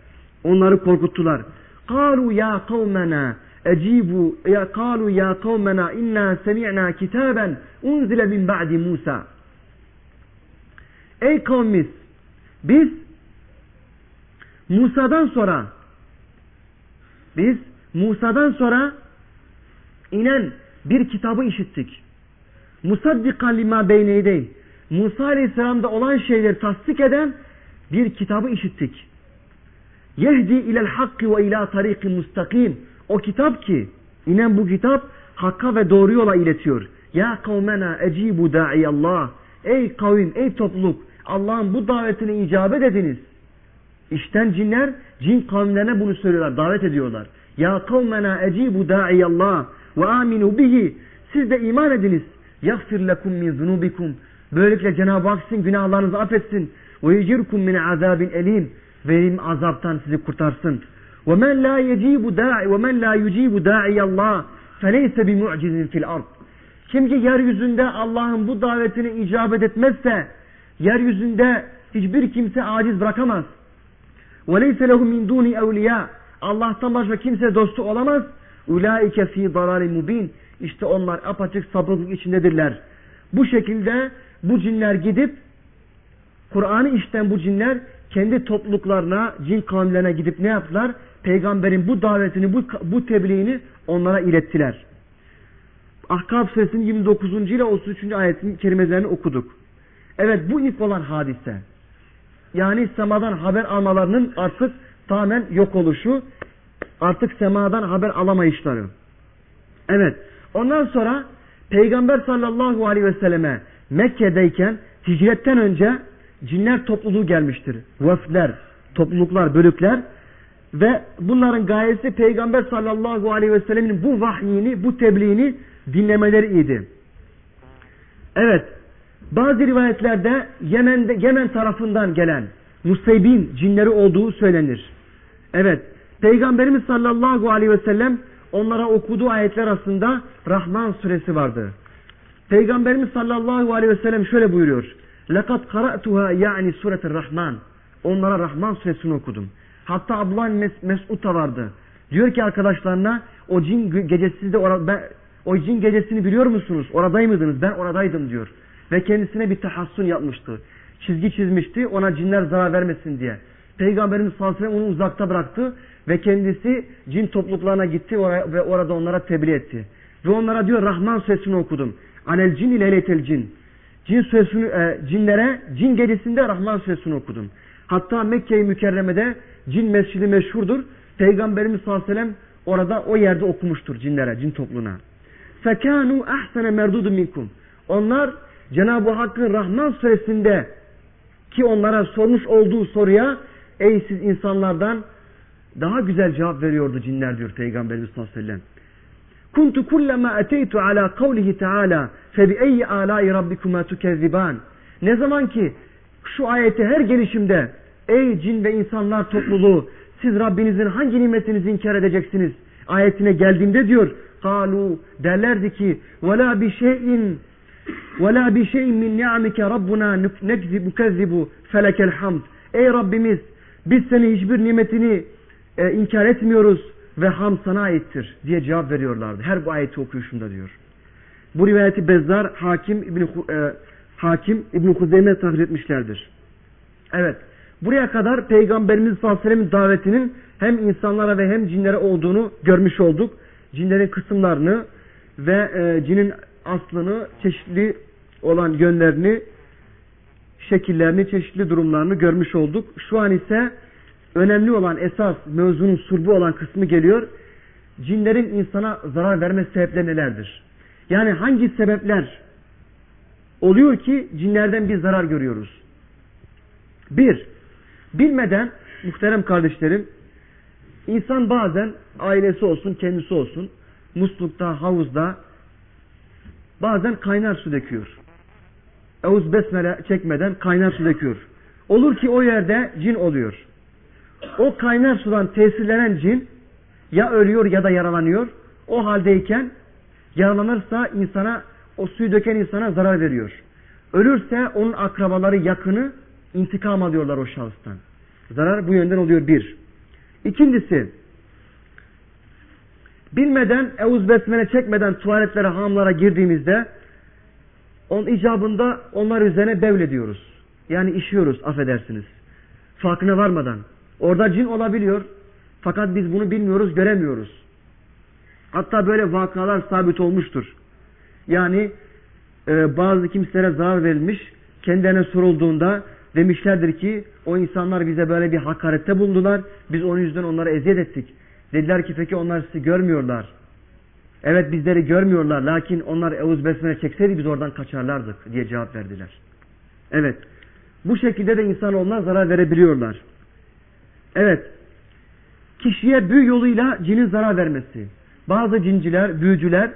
Onları korkuttular. Kalu ya kavmena ecibu ya kalu ya kavmena inna semi'na kitaben unzile min ba'di Musa. Ey kavmiz biz Musa'dan sonra biz Musa'dan sonra inen bir kitabı işittik. Musaddika lima beyneydi. Musa Aleyhisselam'da olan şeyleri tasdik eden bir kitabı işittik. Yehdi ilel hakki ve ila tariki mustakim. O kitap ki, inen bu kitap hakka ve doğru yola iletiyor. Ya kavmena ecibu Allah. Ey kavim, ey topluluk, Allah'ın bu davetini icabet ediniz. İşten cinler, cin kavimlerine bunu söylüyorlar, davet ediyorlar. Ya kavmena ecibu Allah ve aminu bihi. Siz de iman ediniz. Yaghfir lekum min zunubikum. Böylelikle Cenab-ı Hak sizin günahlarınızı affetsin. Ve yecirkum min azabin elim. Verim azaptan sizi kurtarsın. Ve men la yecibu da'i ve men la yucibu da'i Allah feleyse bi mu'cizin fil ard. Kim ki yeryüzünde Allah'ın bu davetini icabet etmezse yeryüzünde hiçbir kimse aciz bırakamaz. Leyse lehu min duni evliya. Allah'tan başka kimse dostu olamaz. Ulaike fi dalalin mubin. İşte onlar apaçık sapıklık içindedirler. Bu şekilde bu cinler gidip Kur'an'ı işten bu cinler kendi topluluklarına, cin kavimlerine gidip ne yaptılar? Peygamberin bu davetini, bu, bu tebliğini onlara ilettiler. Ahkab suresinin 29. ile 33. ayetin kelimelerini okuduk. Evet bu ilk olan hadise. Yani semadan haber almalarının artık tamamen yok oluşu, artık semadan haber alamayışları. Evet. Ondan sonra Peygamber sallallahu aleyhi ve selleme Mekke'deyken hicretten önce cinler topluluğu gelmiştir. Vafler, topluluklar, bölükler ve bunların gayesi Peygamber sallallahu aleyhi ve sellemin bu vahyini, bu tebliğini dinlemeleriydi. Evet, bazı rivayetlerde Yemen'de, Yemen tarafından gelen Musaybin cinleri olduğu söylenir. Evet, Peygamberimiz sallallahu aleyhi ve sellem onlara okuduğu ayetler arasında Rahman suresi vardı. Peygamberimiz sallallahu aleyhi ve sellem şöyle buyuruyor. لَقَدْ قَرَأْتُهَا yani suretir Rahman. Onlara Rahman suresini okudum. Hatta Abdullah Mes Mesud da vardı. Diyor ki arkadaşlarına o cin gecesi de orada ben, o cin gecesini biliyor musunuz? Orada mıydınız? Ben oradaydım diyor. Ve kendisine bir tahassun yapmıştı. Çizgi çizmişti ona cinler zarar vermesin diye. Peygamberimiz sallallahu aleyhi ve sellem onu uzakta bıraktı ve kendisi cin topluluklarına gitti ve orada onlara tebliğ etti. Ve onlara diyor Rahman suresini okudum. Anel cin ile cin. Cin suresini, e, cinlere cin gecesinde Rahman suresini okudum. Hatta Mekke-i Mükerreme'de cin mescidi meşhurdur. Peygamberimiz sallallahu aleyhi ve sellem orada o yerde okumuştur cinlere, cin topluluğuna. Fekanu ahsene merdudu minkum. Onlar Cenab-ı Hakk'ın Rahman suresinde ki onlara sormuş olduğu soruya ey siz insanlardan daha güzel cevap veriyordu cinler diyor Peygamberimiz sallallahu aleyhi ve sellem. Kuntu kullama eteytu ala kavlihi teala fe bi eyyi alai rabbikuma tukezziban. Ne zaman ki şu ayete her gelişimde ey cin ve insanlar topluluğu siz Rabbinizin hangi nimetinizi inkar edeceksiniz? Ayetine geldiğimde diyor kalu derlerdi ki ve bi şeyin ve bi şeyin min ni'amike rabbuna nekzibu kezzibu felekel hamd. Ey Rabbimiz biz seni hiçbir nimetini e, inkar etmiyoruz ve ham sana aittir diye cevap veriyorlardı. Her bu ayeti okuyuşunda diyor. Bu rivayeti Bezzar Hakim İbn e, Hakim İbn Huzeyme tahrir etmişlerdir. Evet. Buraya kadar Peygamberimiz sallallahu davetinin hem insanlara ve hem cinlere olduğunu görmüş olduk. Cinlerin kısımlarını ve e, cinin aslını, çeşitli olan yönlerini, şekillerini, çeşitli durumlarını görmüş olduk. Şu an ise önemli olan esas mevzunun surbu olan kısmı geliyor. Cinlerin insana zarar verme sebepleri nelerdir? Yani hangi sebepler oluyor ki cinlerden bir zarar görüyoruz? Bir, bilmeden muhterem kardeşlerim, insan bazen ailesi olsun, kendisi olsun, muslukta, havuzda bazen kaynar su döküyor. Evuz besmele çekmeden kaynar su döküyor. Olur ki o yerde cin oluyor. O kaynar sudan tesirlenen cin ya ölüyor ya da yaralanıyor. O haldeyken yaralanırsa insana o suyu döken insana zarar veriyor. Ölürse onun akrabaları yakını intikam alıyorlar o şahıstan. Zarar bu yönden oluyor bir. İkincisi bilmeden evuz besmele çekmeden tuvaletlere hamlara girdiğimizde onun icabında onlar üzerine bevlediyoruz. Yani işiyoruz affedersiniz. Farkına varmadan. Orada cin olabiliyor. Fakat biz bunu bilmiyoruz, göremiyoruz. Hatta böyle vakalar sabit olmuştur. Yani e, bazı kimselere zarar verilmiş, kendilerine sorulduğunda demişlerdir ki o insanlar bize böyle bir hakarette bulundular. Biz onun yüzden onlara eziyet ettik. Dediler ki peki onlar sizi görmüyorlar. Evet bizleri görmüyorlar lakin onlar Euz Besmele çekseydi biz oradan kaçarlardık diye cevap verdiler. Evet. Bu şekilde de insan onlar zarar verebiliyorlar. Evet. Kişiye büyü yoluyla cinin zarar vermesi. Bazı cinciler, büyücüler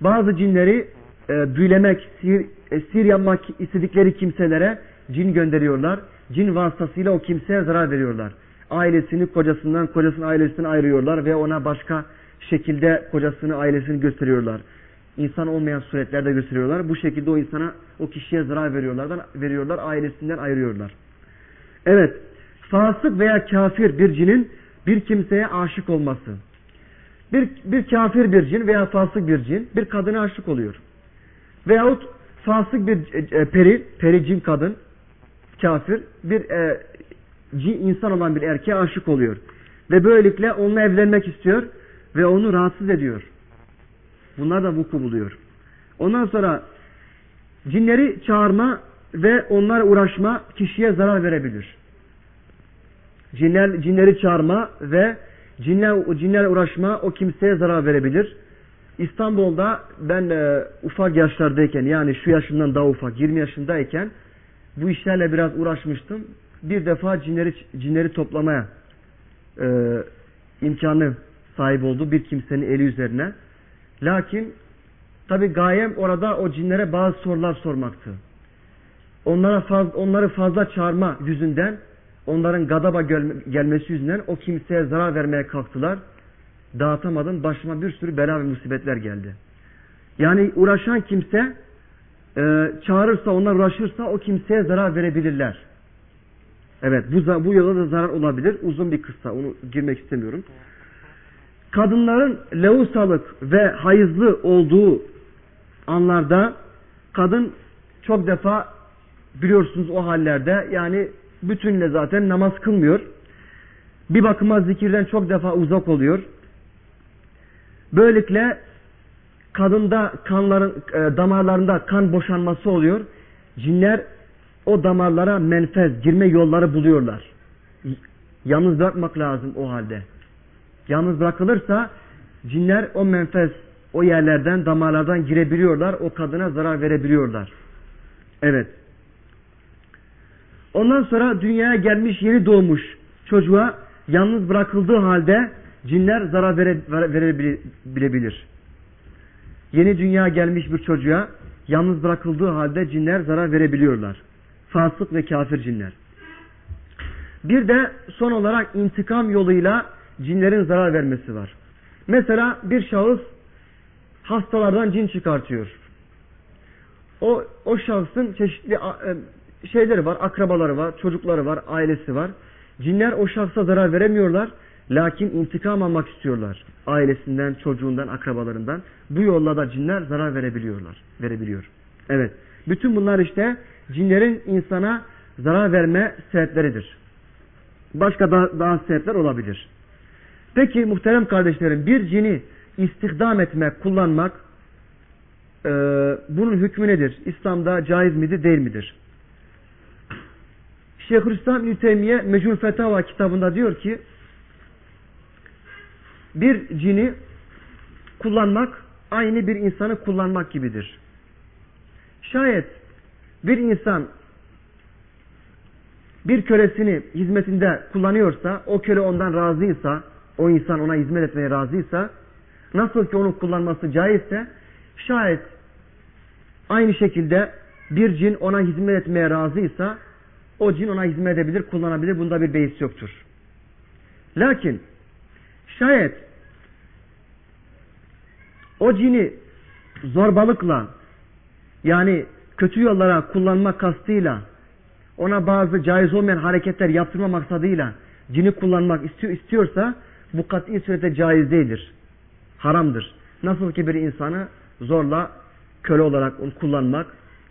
bazı cinleri e, büyülemek, sihir, e, sihir yapmak istedikleri kimselere cin gönderiyorlar. Cin vasıtasıyla o kimseye zarar veriyorlar. Ailesini kocasından, kocasının ailesinden ayırıyorlar ve ona başka şekilde kocasını, ailesini gösteriyorlar. İnsan olmayan suretlerde gösteriyorlar. Bu şekilde o insana, o kişiye zarar veriyorlar, veriyorlar ailesinden ayırıyorlar. Evet, fasık veya kafir bir cinin bir kimseye aşık olması. Bir, bir kafir bir cin veya fasık bir cin bir kadına aşık oluyor. Veyahut fasık bir e, peri, peri cin kadın, kafir bir e, cin, insan olan bir erkeğe aşık oluyor. Ve böylelikle onunla evlenmek istiyor ve onu rahatsız ediyor. Bunlar da vuku buluyor. Ondan sonra cinleri çağırma ve onlara uğraşma kişiye zarar verebilir. Cinler, cinleri çağırma ve cinler, cinlerle uğraşma o kimseye zarar verebilir. İstanbul'da ben e, ufak yaşlardayken yani şu yaşından daha ufak 20 yaşındayken bu işlerle biraz uğraşmıştım. Bir defa cinleri cinleri toplamaya e, imkanı sahip oldu bir kimsenin eli üzerine. Lakin tabi gayem orada o cinlere bazı sorular sormaktı. Onlara faz, onları fazla çağırma yüzünden onların gadaba gelmesi yüzünden o kimseye zarar vermeye kalktılar. Dağıtamadım. Başıma bir sürü bela ve musibetler geldi. Yani uğraşan kimse e, çağırırsa, onlar uğraşırsa o kimseye zarar verebilirler. Evet bu, bu yola da zarar olabilir. Uzun bir kıssa. Onu girmek istemiyorum. Kadınların levusalık ve hayızlı olduğu anlarda kadın çok defa biliyorsunuz o hallerde yani bütünle zaten namaz kılmıyor. Bir bakıma zikirden çok defa uzak oluyor. Böylelikle kadında kanların e, damarlarında kan boşanması oluyor. Cinler o damarlara menfez, girme yolları buluyorlar. Yalnız bırakmak lazım o halde. Yalnız bırakılırsa cinler o menfez, o yerlerden, damarlardan girebiliyorlar. O kadına zarar verebiliyorlar. Evet. Ondan sonra dünyaya gelmiş, yeni doğmuş çocuğa yalnız bırakıldığı halde cinler zarar vere, verebilebilir. Yeni dünya gelmiş bir çocuğa yalnız bırakıldığı halde cinler zarar verebiliyorlar. Fasık ve kafir cinler. Bir de son olarak intikam yoluyla cinlerin zarar vermesi var. Mesela bir şahıs hastalardan cin çıkartıyor. O, o şahsın çeşitli e, şeyleri var, akrabaları var, çocukları var, ailesi var. Cinler o şahsa zarar veremiyorlar. Lakin intikam almak istiyorlar. Ailesinden, çocuğundan, akrabalarından. Bu yolla da cinler zarar verebiliyorlar. Verebiliyor. Evet. Bütün bunlar işte cinlerin insana zarar verme sebepleridir. Başka daha, daha sebepler olabilir. Peki muhterem kardeşlerim bir cini istihdam etmek, kullanmak e, bunun hükmü nedir? İslam'da caiz midir, değil midir? Şeyhülislam İbni Teymiye Mecnun Fetava kitabında diyor ki bir cini kullanmak aynı bir insanı kullanmak gibidir. Şayet bir insan bir kölesini hizmetinde kullanıyorsa, o köle ondan razıysa, o insan ona hizmet etmeye razıysa, nasıl ki onu kullanması caizse, şayet aynı şekilde bir cin ona hizmet etmeye razıysa, o cin ona hizmet edebilir, kullanabilir. Bunda bir beis yoktur. Lakin şayet o cini zorbalıkla yani kötü yollara kullanma kastıyla ona bazı caiz olmayan hareketler yaptırma maksadıyla cini kullanmak istiyor, istiyorsa bu kat'i surette caiz değildir. Haramdır. Nasıl ki bir insanı zorla köle olarak kullanmak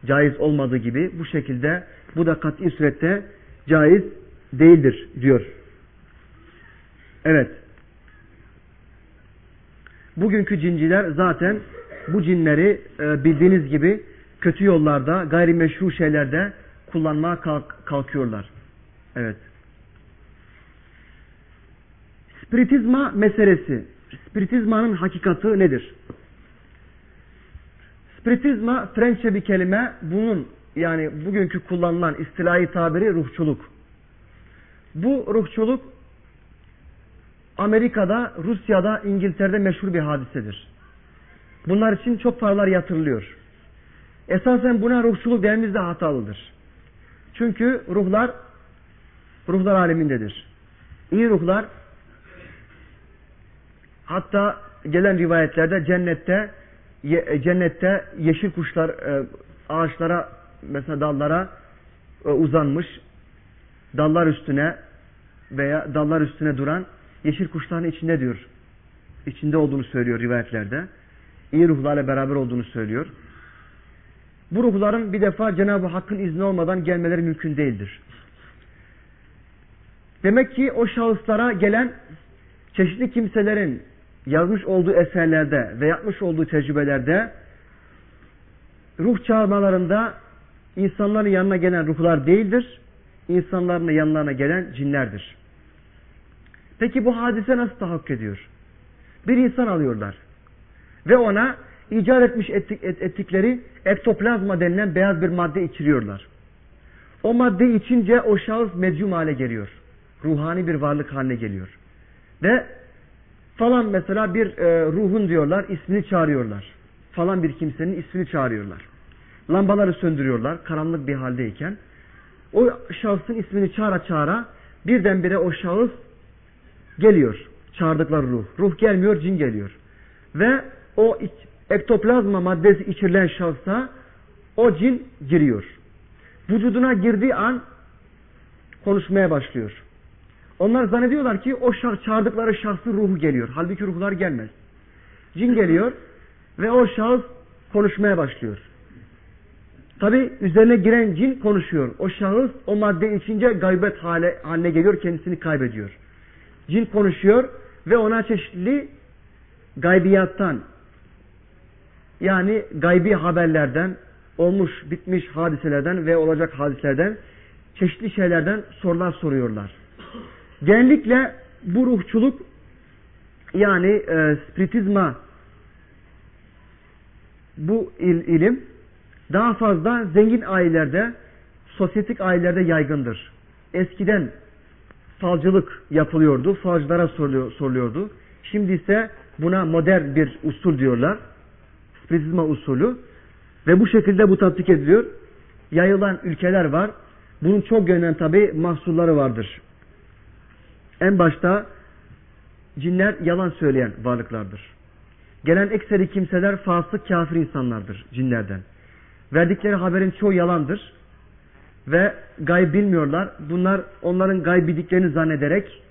caiz olmadığı gibi bu şekilde bu da kat'i surette caiz değildir diyor. Evet. Bugünkü cinciler zaten bu cinleri e, bildiğiniz gibi kötü yollarda, gayrimeşru şeylerde kullanmaya kalk kalkıyorlar. Evet. Spiritizma meselesi. Spiritizmanın hakikati nedir? Spiritizma Frenkçe bir kelime. Bunun yani bugünkü kullanılan istilahi tabiri ruhçuluk. Bu ruhçuluk Amerika'da, Rusya'da, İngiltere'de meşhur bir hadisedir. Bunlar için çok paralar yatırılıyor. Esasen buna ruhçuluk dememiz de hatalıdır. Çünkü ruhlar ruhlar alemindedir. İyi ruhlar hatta gelen rivayetlerde cennette cennette yeşil kuşlar e, ağaçlara mesela dallara e, uzanmış dallar üstüne veya dallar üstüne duran yeşil kuşların içinde diyor. İçinde olduğunu söylüyor rivayetlerde. İyi ruhlarla beraber olduğunu söylüyor. Bu ruhların bir defa Cenab-ı Hakk'ın izni olmadan gelmeleri mümkün değildir. Demek ki o şahıslara gelen çeşitli kimselerin yazmış olduğu eserlerde ve yapmış olduğu tecrübelerde ruh çağırmalarında insanların yanına gelen ruhlar değildir. İnsanların yanlarına gelen cinlerdir. Peki bu hadise nasıl tahakkuk ediyor? Bir insan alıyorlar ve ona icat etmiş ettik, et, ettikleri ektoplazma denilen beyaz bir madde içiriyorlar. O madde içince o şahıs medyum hale geliyor. Ruhani bir varlık haline geliyor. Ve falan mesela bir e, ruhun diyorlar ismini çağırıyorlar. Falan bir kimsenin ismini çağırıyorlar. Lambaları söndürüyorlar karanlık bir haldeyken. O şahsın ismini çağıra çağıra birdenbire o şahıs geliyor. Çağırdıkları ruh. Ruh gelmiyor cin geliyor. Ve o ektoplazma maddesi içirilen şahsa o cin giriyor. Vücuduna girdiği an konuşmaya başlıyor. Onlar zannediyorlar ki o şah, çağırdıkları şahsın ruhu geliyor. Halbuki ruhlar gelmez. Cin geliyor ve o şahıs konuşmaya başlıyor. Tabi üzerine giren cin konuşuyor. O şahıs o madde içince gaybet hale, haline geliyor, kendisini kaybediyor. Cin konuşuyor ve ona çeşitli gaybiyattan, Yani gaybi haberlerden, olmuş bitmiş hadiselerden ve olacak hadiselerden çeşitli şeylerden sorular soruyorlar. Genellikle bu ruhçuluk yani e, spiritizma bu il, ilim daha fazla zengin ailelerde, sosyetik ailelerde yaygındır. Eskiden falcılık yapılıyordu, falcılara soruluyordu. Şimdi ise buna modern bir usul diyorlar. Spiritizma usulü. Ve bu şekilde bu tatbik ediliyor. Yayılan ülkeler var. Bunun çok yönden tabi mahsulları vardır. En başta cinler yalan söyleyen varlıklardır. Gelen ekseri kimseler fasık kafir insanlardır cinlerden. Verdikleri haberin çoğu yalandır. Ve gayb bilmiyorlar. Bunlar onların gayb bildiklerini zannederek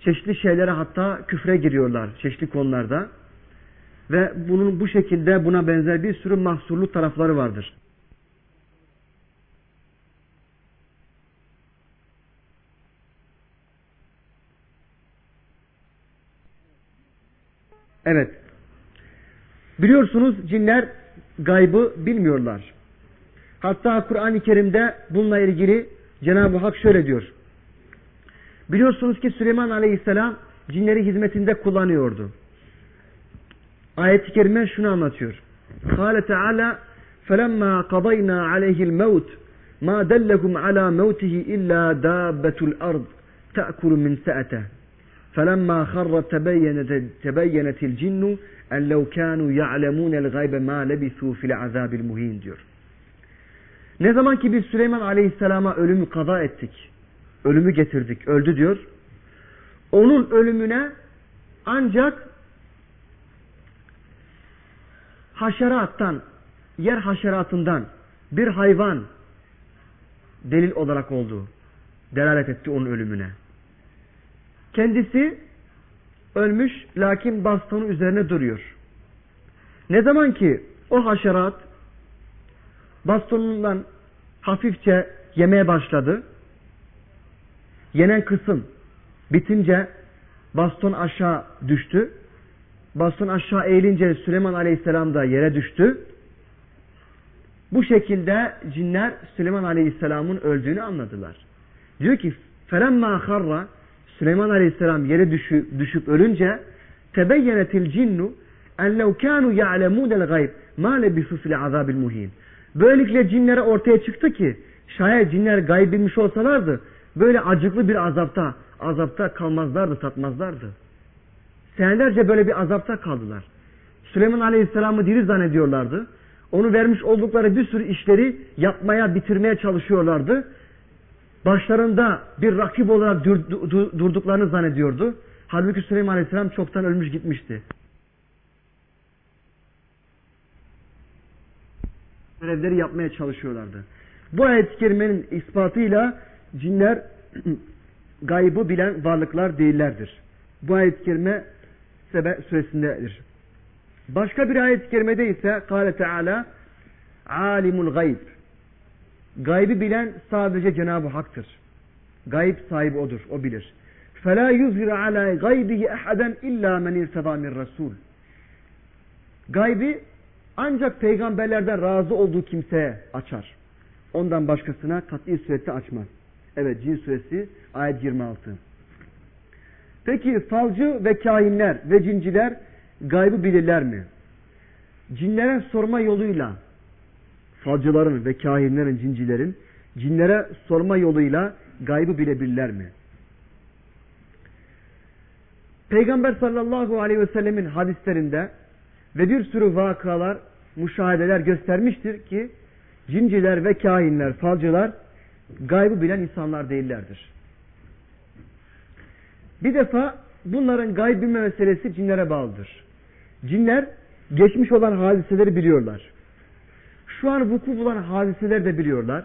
çeşitli şeylere hatta küfre giriyorlar çeşitli konularda. Ve bunun bu şekilde buna benzer bir sürü mahsurlu tarafları vardır. Evet. Biliyorsunuz cinler gaybı bilmiyorlar. Hatta Kur'an-ı Kerim'de bununla ilgili Cenab-ı Hak şöyle diyor. Biliyorsunuz ki Süleyman Aleyhisselam cinleri hizmetinde kullanıyordu. Ayet-i kerime şunu anlatıyor. Kâle Teala فَلَمَّا قَضَيْنَا عَلَيْهِ الْمَوْتِ مَا دَلَّهُمْ عَلَى مَوْتِهِ إِلَّا دَابَّةُ الْأَرْضِ تَأْكُلُ مِنْ سَأَتَهِ فَلَمَّا خَرَّ تَبَيَّنَتِ, تَبَيَّنَتِ الْجِنُّ اَنْ لَوْ كَانُوا يَعْلَمُونَ الْغَيْبَ مَا لَبِثُوا فِي الْعَذَابِ الْمُهِينَ diyor. Ne zaman ki biz Süleyman Aleyhisselam'a ölümü kaza ettik, ölümü getirdik, öldü diyor. Onun ölümüne ancak haşerattan, yer haşeratından bir hayvan delil olarak oldu. Delalet etti onun ölümüne. Kendisi ölmüş lakin bastonu üzerine duruyor. Ne zaman ki o haşerat bastonundan hafifçe yemeye başladı. Yenen kısım bitince baston aşağı düştü. Baston aşağı eğilince Süleyman Aleyhisselam da yere düştü. Bu şekilde cinler Süleyman Aleyhisselam'ın öldüğünü anladılar. Diyor ki فَلَمَّا خَرَّ Süleyman Aleyhisselam yere düşüp, düşüp ölünce tebeyyenetil cinnu en lev kanu ya'lemûnel gayb ma lebisu fil azabil muhin. Böylelikle cinlere ortaya çıktı ki şayet cinler gayb bilmiş olsalardı böyle acıklı bir azapta azapta kalmazlardı, tatmazlardı. Senelerce böyle bir azapta kaldılar. Süleyman Aleyhisselam'ı diri zannediyorlardı. Onu vermiş oldukları bir sürü işleri yapmaya, bitirmeye çalışıyorlardı. Başlarında bir rakip olarak durduklarını zannediyordu. Halbuki Süleyman Aleyhisselam çoktan ölmüş gitmişti. Görevleri yapmaya çalışıyorlardı. Bu ayet-i kerimenin ispatıyla cinler [clears throat] gaybı bilen varlıklar değillerdir. Bu ayet-i kerime Sebe suresindedir. Başka bir ayet-i kerimede ise Kale Teala Alimul gayb Gaybi bilen sadece Cenab-ı Hak'tır. Gayb sahibi odur, o bilir. فَلَا يُزْهِرَ عَلَى غَيْبِهِ اَحَدًا اِلَّا مَنْ اِرْتَضَى مِنْ رَسُولٍ Gaybi ancak peygamberlerden razı olduğu kimseye açar. Ondan başkasına kat'i surette açmaz. Evet Cin suresi ayet 26. Peki falcı ve kahinler ve cinciler gaybı bilirler mi? Cinlere sorma yoluyla falcıların ve kahinlerin, cincilerin cinlere sorma yoluyla gaybı bilebilirler mi? Peygamber sallallahu aleyhi ve sellemin hadislerinde ve bir sürü vakalar, müşahedeler göstermiştir ki cinciler ve kahinler, falcılar gaybı bilen insanlar değillerdir. Bir defa bunların gayb bilme meselesi cinlere bağlıdır. Cinler geçmiş olan hadiseleri biliyorlar. Şu an vuku bulan hadiseleri de biliyorlar.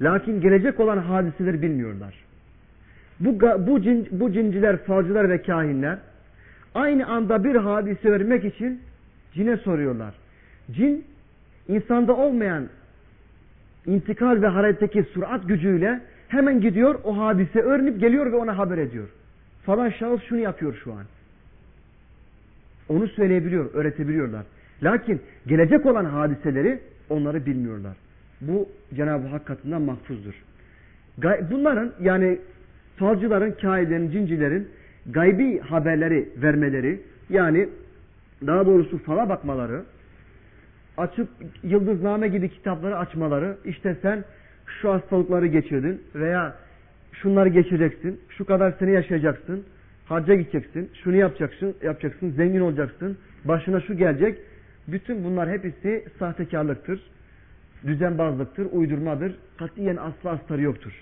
Lakin gelecek olan hadiseleri bilmiyorlar. Bu, bu, cin, bu cinciler, falcılar ve kahinler aynı anda bir hadise vermek için cine soruyorlar. Cin insanda olmayan intikal ve hareketteki sürat gücüyle hemen gidiyor o hadise öğrenip geliyor ve ona haber ediyor. Falan şahıs şunu yapıyor şu an. Onu söyleyebiliyor, öğretebiliyorlar. Lakin gelecek olan hadiseleri onları bilmiyorlar. Bu Cenab-ı Hak katından mahfuzdur. Bunların yani falcıların, kahinlerin, cincilerin gaybi haberleri vermeleri yani daha doğrusu fala bakmaları açıp yıldızname gibi kitapları açmaları işte sen şu hastalıkları geçirdin veya şunları geçireceksin, şu kadar sene yaşayacaksın, hacca gideceksin, şunu yapacaksın, yapacaksın, zengin olacaksın, başına şu gelecek. Bütün bunlar hepsi sahtekarlıktır, düzenbazlıktır, uydurmadır. Katiyen asla astarı yoktur.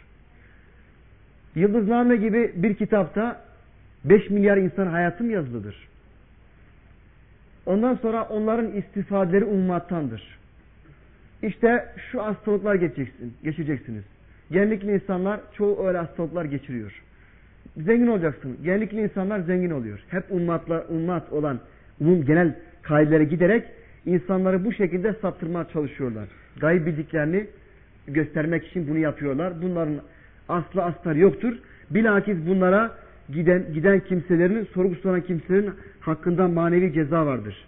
Yıldızname gibi bir kitapta 5 milyar insan hayatım yazılıdır. Ondan sonra onların istifadeleri ummattandır. İşte şu hastalıklar geçeceksin, geçeceksiniz. Genlikli insanlar çoğu öyle hastalıklar geçiriyor. Zengin olacaksın. Genlikli insanlar zengin oluyor. Hep ummatla, ummat olan umum genel kaidelere giderek insanları bu şekilde saptırmaya çalışıyorlar. Gayb bildiklerini göstermek için bunu yapıyorlar. Bunların aslı astar yoktur. Bilakis bunlara giden giden kimselerin, sorgu soran kimselerin hakkında manevi ceza vardır.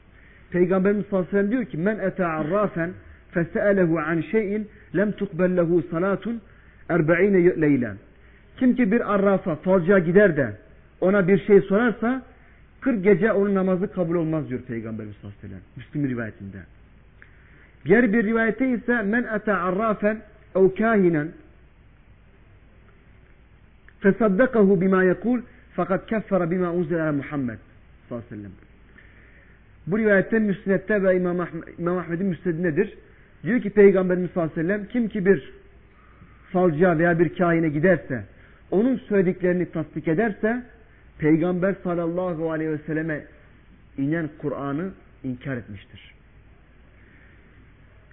Peygamberimiz sallallahu aleyhi ve sellem diyor ki men ete arrafen fese'elehu an şeyin lem tukbel lehu salatun erbe'ine leylen. Kim ki bir arrafa, falcıya gider de ona bir şey sorarsa 40 gece onun namazı kabul olmaz diyor Peygamberimiz sallallahu aleyhi ve. Müslüm rivayetinde. Diğer bir rivayette ise men ete arrafen ev kahinen fesaddakahu bima yekul fakat keffere bima unzile Muhammed sallallahu. Bu rivayette Müsned'de ve İmam, Ahmed, İmam Müsned'indedir. Diyor ki Peygamberimiz sallallahu aleyhi kim ki bir falcıya veya bir kahine giderse onun söylediklerini tasdik ederse Peygamber sallallahu aleyhi ve selleme inen Kur'an'ı inkar etmiştir.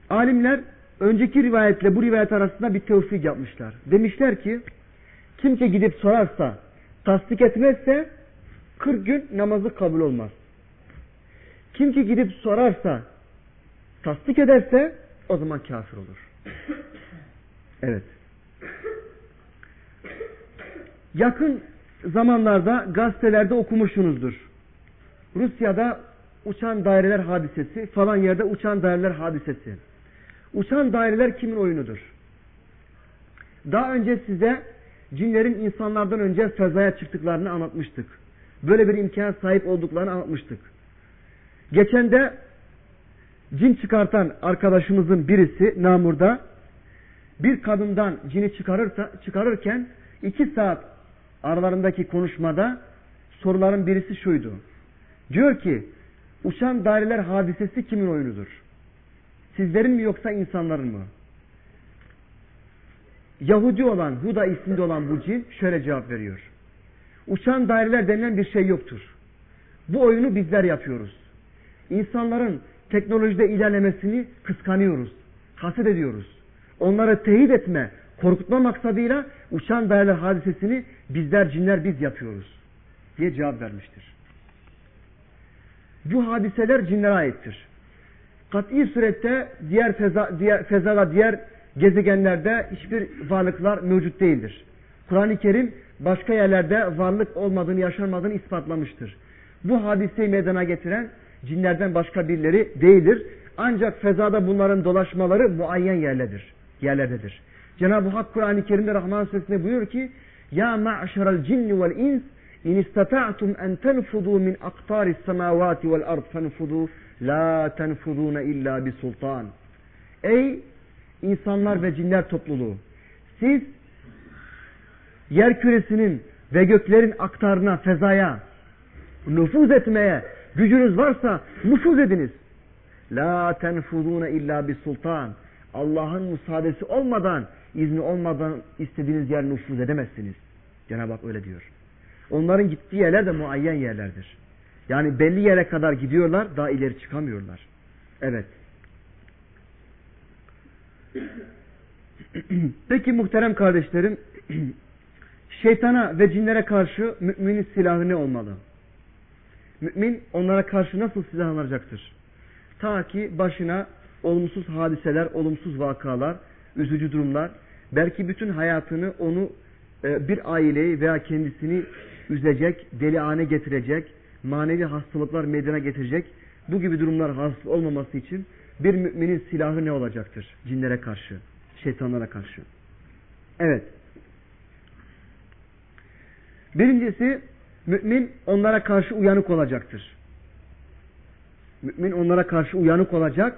Alimler önceki rivayetle bu rivayet arasında bir tevfik yapmışlar. Demişler ki kim ki gidip sorarsa tasdik etmezse 40 gün namazı kabul olmaz. Kim ki gidip sorarsa tasdik ederse o zaman kafir olur. Evet. Yakın zamanlarda gazetelerde okumuşsunuzdur. Rusya'da uçan daireler hadisesi, falan yerde uçan daireler hadisesi. Uçan daireler kimin oyunudur? Daha önce size cinlerin insanlardan önce fezaya çıktıklarını anlatmıştık. Böyle bir imkan sahip olduklarını anlatmıştık. Geçen de cin çıkartan arkadaşımızın birisi Namur'da bir kadından cini çıkarırsa, çıkarırken iki saat aralarındaki konuşmada soruların birisi şuydu. Diyor ki uçan daireler hadisesi kimin oyunudur? Sizlerin mi yoksa insanların mı? Yahudi olan Huda isminde olan bu cin şöyle cevap veriyor. Uçan daireler denilen bir şey yoktur. Bu oyunu bizler yapıyoruz. İnsanların teknolojide ilerlemesini kıskanıyoruz. Haset ediyoruz. Onları teyit etme, korkutma maksadıyla uçan daireler hadisesini bizler cinler biz yapıyoruz diye cevap vermiştir. Bu hadiseler cinlere aittir. Kat'i surette diğer, feza, diğer diğer gezegenlerde hiçbir varlıklar mevcut değildir. Kur'an-ı Kerim başka yerlerde varlık olmadığını, yaşanmadığını ispatlamıştır. Bu hadiseyi meydana getiren cinlerden başka birileri değildir. Ancak fezada bunların dolaşmaları muayyen yerlerdir, yerlerdedir. Cenab-ı Hak Kur'an-ı Kerim'de Rahman Suresi'nde buyuruyor ki Ya ma'şeral cinni vel ins in istata'tum en tenfudu min aktaris semavati vel ard fenfudu la tenfuduna illa bi sultan. Ey insanlar ve cinler topluluğu siz yer küresinin ve göklerin aktarına, fezaya nüfuz etmeye gücünüz varsa nüfuz ediniz. La tenfuduna illa bi sultan. Allah'ın müsaadesi olmadan, izni olmadan istediğiniz yer nüfuz edemezsiniz. Cenab-ı Hak öyle diyor. Onların gittiği yerler de muayyen yerlerdir. Yani belli yere kadar gidiyorlar, daha ileri çıkamıyorlar. Evet. [clears throat] Peki muhterem kardeşlerim, [clears throat] şeytana ve cinlere karşı müminin silahı ne olmalı? Mümin onlara karşı nasıl silahlanacaktır? Ta ki başına olumsuz hadiseler, olumsuz vakalar, üzücü durumlar, belki bütün hayatını onu e, bir aileyi veya kendisini üzecek, deliane getirecek, manevi hastalıklar meydana getirecek bu gibi durumlar hasıl olmaması için bir müminin silahı ne olacaktır? Cinlere karşı, şeytanlara karşı. Evet. Birincisi mümin onlara karşı uyanık olacaktır. Mümin onlara karşı uyanık olacak.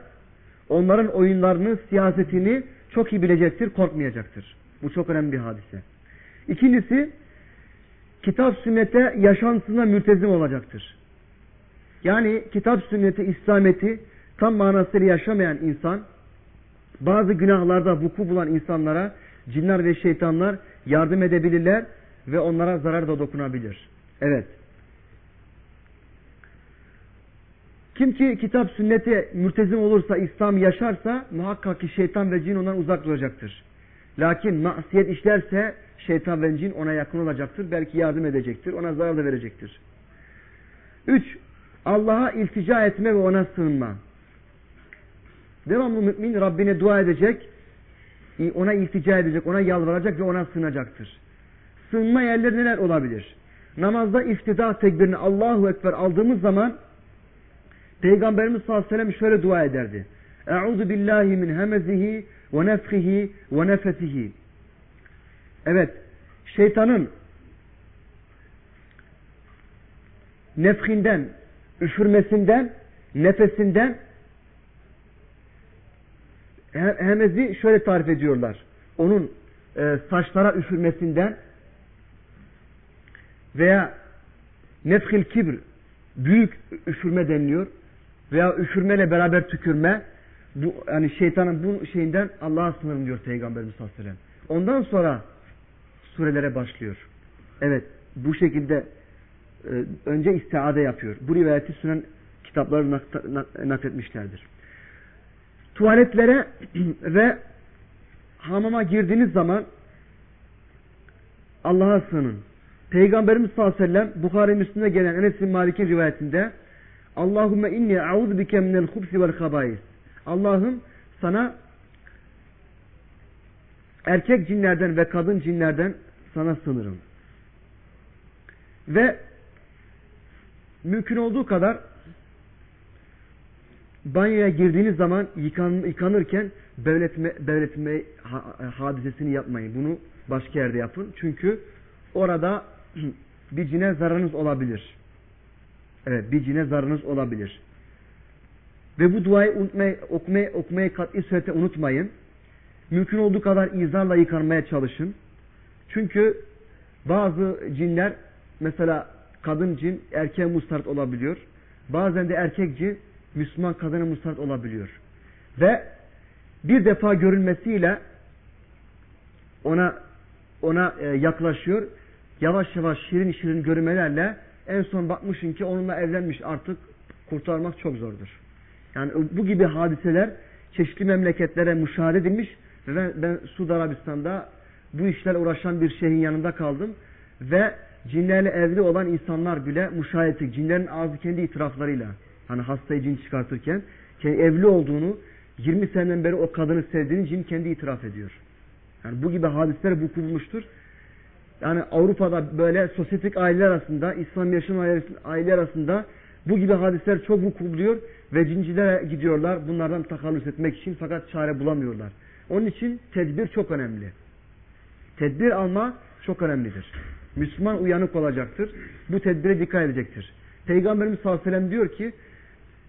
Onların oyunlarını, siyasetini çok iyi bilecektir, korkmayacaktır. Bu çok önemli bir hadise. İkincisi, kitap sünnete yaşantısına mültezim olacaktır. Yani kitap sünneti, İslamiyet'i tam manasıyla yaşamayan insan, bazı günahlarda vuku bulan insanlara cinler ve şeytanlar yardım edebilirler ve onlara zarar da dokunabilir. Evet. Kim ki kitap sünnete mürtezim olursa, İslam yaşarsa muhakkak ki şeytan ve cin ondan uzak duracaktır. Lakin masiyet işlerse şeytan ve cin ona yakın olacaktır. Belki yardım edecektir. Ona zarar da verecektir. Üç, Allah'a iltica etme ve ona sığınma. Devamlı mümin Rabbine dua edecek, ona iltica edecek, ona yalvaracak ve ona sığınacaktır. Sığınma yerleri neler olabilir? Namazda iftida tekbirini Allahu Ekber aldığımız zaman Peygamberimiz sallallahu aleyhi ve sellem şöyle dua ederdi. Eûzu billahi min hemezihi ve nefhihi ve nefesihi. Evet, şeytanın nefhinden, üfürmesinden, nefesinden hemezi şöyle tarif ediyorlar. Onun e, saçlara üfürmesinden veya nefhil kibr büyük üfürme deniliyor veya üfürmeyle beraber tükürme bu yani şeytanın bu şeyinden Allah'a sınırım diyor Peygamberimiz sallallahu aleyhi ve sellem. Ondan sonra surelere başlıyor. Evet bu şekilde e, önce istiade yapıyor. Bu rivayeti sunan kitapları nakletmişlerdir. Tuvaletlere [clears throat] ve hamama girdiğiniz zaman Allah'a sığının. Peygamberimiz sallallahu aleyhi ve sellem Bukhari Müslim'de gelen Enes Malik'in rivayetinde Allahümme inni e'udhu bike minel hubsi vel habais. Allah'ım sana erkek cinlerden ve kadın cinlerden sana sınırım. Ve mümkün olduğu kadar banyoya girdiğiniz zaman yıkan, yıkanırken bevletme, bevletme hadisesini yapmayın. Bunu başka yerde yapın. Çünkü orada [clears throat] bir cine zararınız olabilir. Evet bir cine zararınız olabilir. Ve bu duayı unutmayı, okumayı, okumayı kat'i surete unutmayın. Mümkün olduğu kadar izarla yıkanmaya çalışın. Çünkü bazı cinler mesela kadın cin erkeğe mustart olabiliyor. Bazen de erkek cin Müslüman kadına mustart olabiliyor. Ve bir defa görülmesiyle ona ona e, yaklaşıyor. Yavaş yavaş şirin şirin görmelerle en son bakmışsın ki onunla evlenmiş artık kurtarmak çok zordur. Yani bu gibi hadiseler çeşitli memleketlere müşahede edilmiş ve ben, ben Suudi Arabistan'da bu işlerle uğraşan bir şeyhin yanında kaldım ve cinlerle evli olan insanlar bile müşahede. Cinlerin ağzı kendi itiraflarıyla hani hastayı cin çıkartırken evli olduğunu 20 seneden beri o kadını sevdiğini cin kendi itiraf ediyor. Yani bu gibi hadiseler vuku bulmuştur. Yani Avrupa'da böyle sosyetik aileler arasında, İslam yaşam aile arasında bu gibi hadisler çok vuku buluyor ve cincilere gidiyorlar bunlardan takallüs etmek için fakat çare bulamıyorlar. Onun için tedbir çok önemli. Tedbir alma çok önemlidir. Müslüman uyanık olacaktır. Bu tedbire dikkat edecektir. Peygamberimiz sallallahu aleyhi ve sellem diyor ki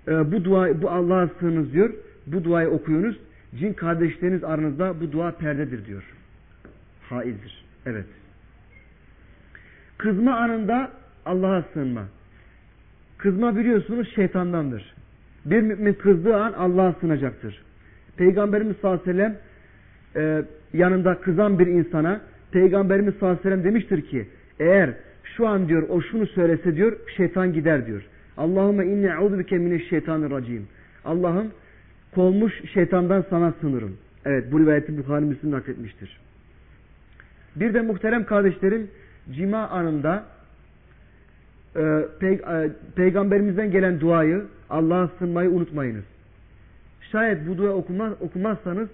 e, bu dua bu Allah'a sığınız diyor. Bu duayı okuyunuz. Cin kardeşleriniz aranızda bu dua perdedir diyor. Haildir. Evet. Kızma anında Allah'a sığınma. Kızma biliyorsunuz şeytandandır. Bir mümin kızdığı an Allah'a sığınacaktır. Peygamberimiz sallallahu aleyhi ve sellem e, yanında kızan bir insana Peygamberimiz sallallahu aleyhi ve sellem demiştir ki eğer şu an diyor o şunu söylese diyor şeytan gider diyor. Allahümme inni euzubike mineşşeytanirracim. Allah'ım kolmuş şeytandan sana sınırım. Evet bu rivayeti Bukhari Müslim nakletmiştir. Bir de muhterem kardeşlerim cima anında e, pey, e, peygamberimizden gelen duayı Allah'a sığınmayı unutmayınız. Şayet bu dua okumaz, okumazsanız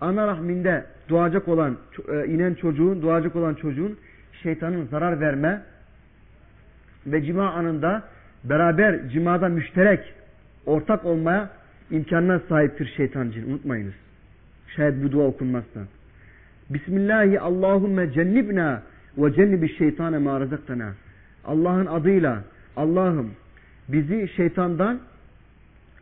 ana rahminde doğacak olan e, inen çocuğun, doğacak olan çocuğun şeytanın zarar verme ve cima anında beraber cimada müşterek ortak olmaya imkanına sahiptir şeytan cin. Unutmayınız. Şayet bu dua okunmazsa. Bismillahi Allahümme cennibna ve cennibi şeytane ma rezaktana. Allah'ın adıyla Allah'ım bizi şeytandan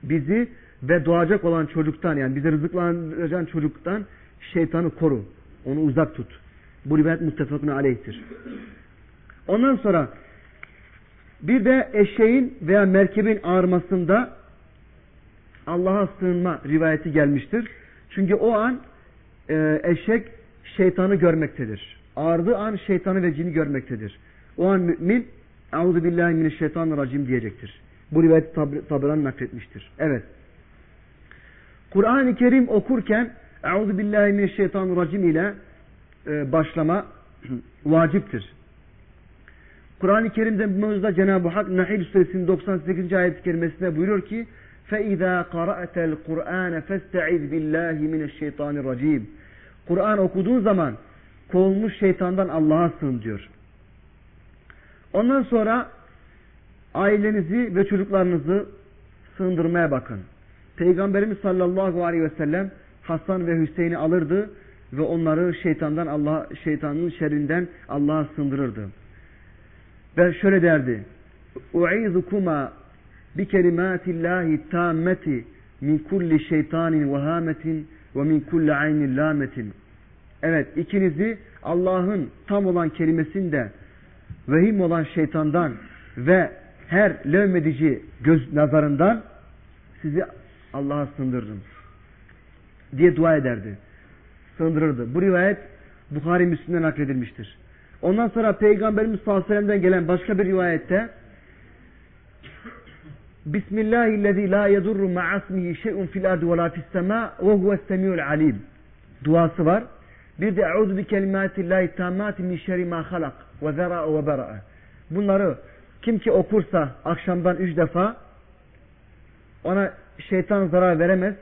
bizi ve doğacak olan çocuktan yani bize rızıklandıracağın çocuktan şeytanı koru. Onu uzak tut. Bu rivayet muttefakun aleyhtir. Ondan sonra bir de eşeğin veya merkebin ağırmasında Allah'a sığınma rivayeti gelmiştir. Çünkü o an e, eşek şeytanı görmektedir Ağırdığı an şeytanı ve cini görmektedir. O an mümin Euzu billahi mineşşeytanirracim diyecektir. Bu rivayet tab Taberan nakletmiştir. Evet. Kur'an-ı Kerim okurken Euzu billahi mineşşeytanirracim ile e, başlama [clears throat] vaciptir. Kur'an-ı Kerim'de bu mevzuda Cenab-ı Hak Nahil suresinin 98. ayet-i kerimesinde buyuruyor ki فَاِذَا قَرَأْتَ الْقُرْآنَ فَاسْتَعِذْ بِاللّٰهِ مِنَ الشَّيْطَانِ الرَّجِيمِ Kur'an okuduğun zaman kovulmuş şeytandan Allah'a sığın diyor. Ondan sonra ailenizi ve çocuklarınızı sığındırmaya bakın. Peygamberimiz sallallahu aleyhi ve sellem Hasan ve Hüseyin'i alırdı ve onları şeytandan Allah şeytanın şerrinden Allah'a sığındırırdı. Ve şöyle derdi. U'izukuma bi kelimatillahi tammeti min kulli şeytanin vehametin ve min kulli aynin lametin. Evet ikinizi Allah'ın tam olan kelimesinde vehim olan şeytandan ve her levmedici göz nazarından sizi Allah'a sığındırırım diye dua ederdi. Sığındırırdı. Bu rivayet Bukhari Müslim'den nakledilmiştir. Ondan sonra Peygamberimiz sallallahu aleyhi ve sellem'den gelen başka bir rivayette Bismillahillezî la yedurru ma'asmihi şey'un fil ardı ve la fis semâ ve huves semî'ul alim duası var. Bir de Euzu bi kelimatillahi tammati min şerri ma halak ve zera ve bera'a. Bunları kim ki okursa akşamdan üç defa ona şeytan zarar veremez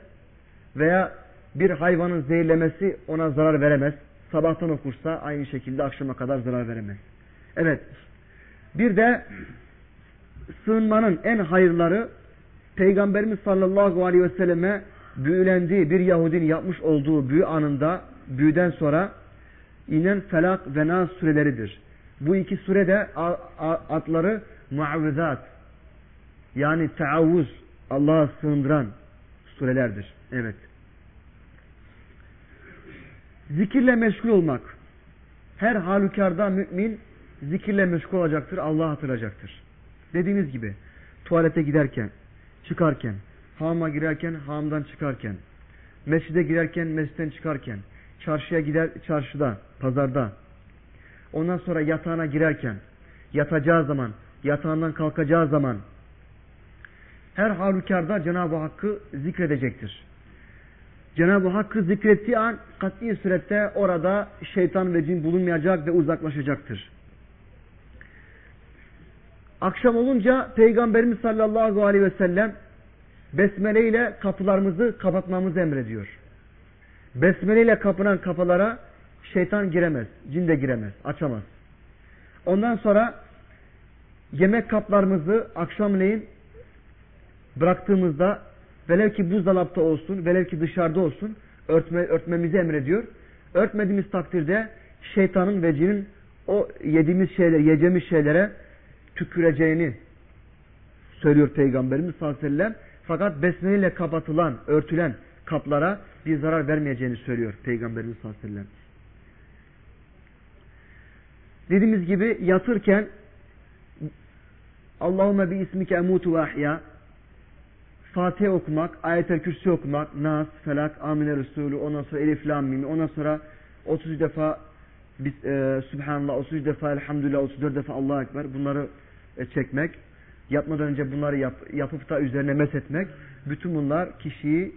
veya bir hayvanın zehirlemesi ona zarar veremez. Sabahtan okursa aynı şekilde akşama kadar zarar veremez. Evet. Bir de sığınmanın en hayırları Peygamberimiz sallallahu aleyhi ve selleme büyülendiği bir Yahudinin yapmış olduğu büyü anında büyüden sonra inen Felak ve Nas sureleridir. Bu iki surede adları muavvizat yani teavvuz Allah'a sığındıran surelerdir. Evet. Zikirle meşgul olmak. Her halükarda mümin zikirle meşgul olacaktır. Allah hatırlayacaktır. Dediğimiz gibi tuvalete giderken, çıkarken, hamama girerken, hamamdan çıkarken, mescide girerken, mescitten çıkarken, çarşıya gider, çarşıda, pazarda, ondan sonra yatağına girerken, yatacağı zaman, yatağından kalkacağı zaman, her halükarda Cenab-ı Hakk'ı zikredecektir. Cenab-ı Hakk'ı zikrettiği an kat'i surette orada şeytan ve cin bulunmayacak ve uzaklaşacaktır. Akşam olunca Peygamberimiz sallallahu aleyhi ve sellem besmele ile kapılarımızı kapatmamızı emrediyor. Besmele ile kapınan kapılara şeytan giremez, cin de giremez, açamaz. Ondan sonra yemek kaplarımızı akşamleyin bıraktığımızda velev ki buzdolapta olsun, velev ki dışarıda olsun örtme, örtmemizi emrediyor. Örtmediğimiz takdirde şeytanın ve cinin o yediğimiz şeyler, yiyeceğimiz şeylere tüküreceğini söylüyor Peygamberimiz sallallahu aleyhi ve sellem. Fakat besmeleyle kapatılan, örtülen kaplara bir zarar vermeyeceğini söylüyor Peygamberimiz sallallahu. Dediğimiz gibi yatırken Allahümme bi ismike emutu ve ahya Fatiha okumak, ayet-el kürsi okumak, Nas, Felak, Amine Resulü, ondan sonra Elif, Lam, Mim, ondan sonra 30 defa biz, e, Subhanallah, 30 defa Elhamdülillah, 34 defa Allahu Ekber bunları e, çekmek, yatmadan önce bunları yap, yapıp da üzerine meshetmek, bütün bunlar kişiyi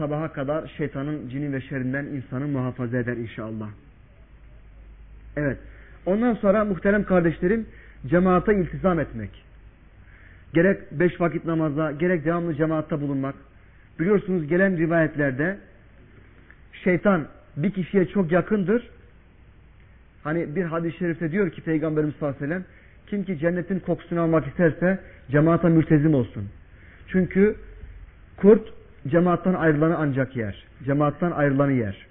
sabaha kadar şeytanın, cinin ve şerrinden insanı muhafaza eder inşallah. Evet. Ondan sonra muhterem kardeşlerim cemaate iltizam etmek. Gerek beş vakit namaza, gerek devamlı cemaatta bulunmak. Biliyorsunuz gelen rivayetlerde şeytan bir kişiye çok yakındır. Hani bir hadis-i şerifte diyor ki Peygamberimiz sallallahu aleyhi ve sellem kim ki cennetin kokusunu almak isterse cemaata mültezim olsun. Çünkü Kurt cemaattan ayrılanı ancak yer. Cemaattan ayrılanı yer.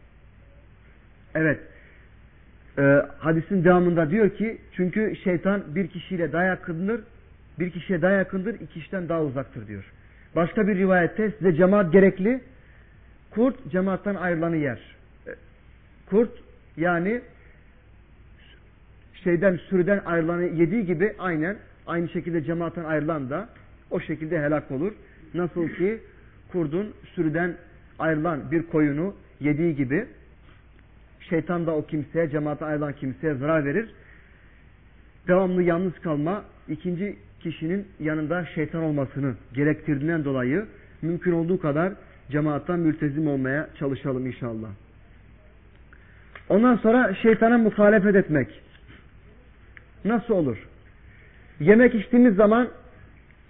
Evet. Ee, hadisin devamında diyor ki çünkü şeytan bir kişiyle daha yakındır, bir kişiye daha yakındır, iki kişiden daha uzaktır diyor. Başka bir rivayette size cemaat gerekli, kurt cemaattan ayrılanı yer. Ee, kurt yani şeyden sürüden ayrılanı yediği gibi aynen aynı şekilde cemaatten ayrılan da o şekilde helak olur. Nasıl ki kurdun sürüden ayrılan bir koyunu yediği gibi şeytan da o kimseye, cemaate ayrılan kimseye zarar verir. Devamlı yalnız kalma ikinci kişinin yanında şeytan olmasını gerektirdiğinden dolayı mümkün olduğu kadar cemaattan mültezim olmaya çalışalım inşallah. Ondan sonra şeytana muhalefet etmek. Nasıl olur? Yemek içtiğimiz zaman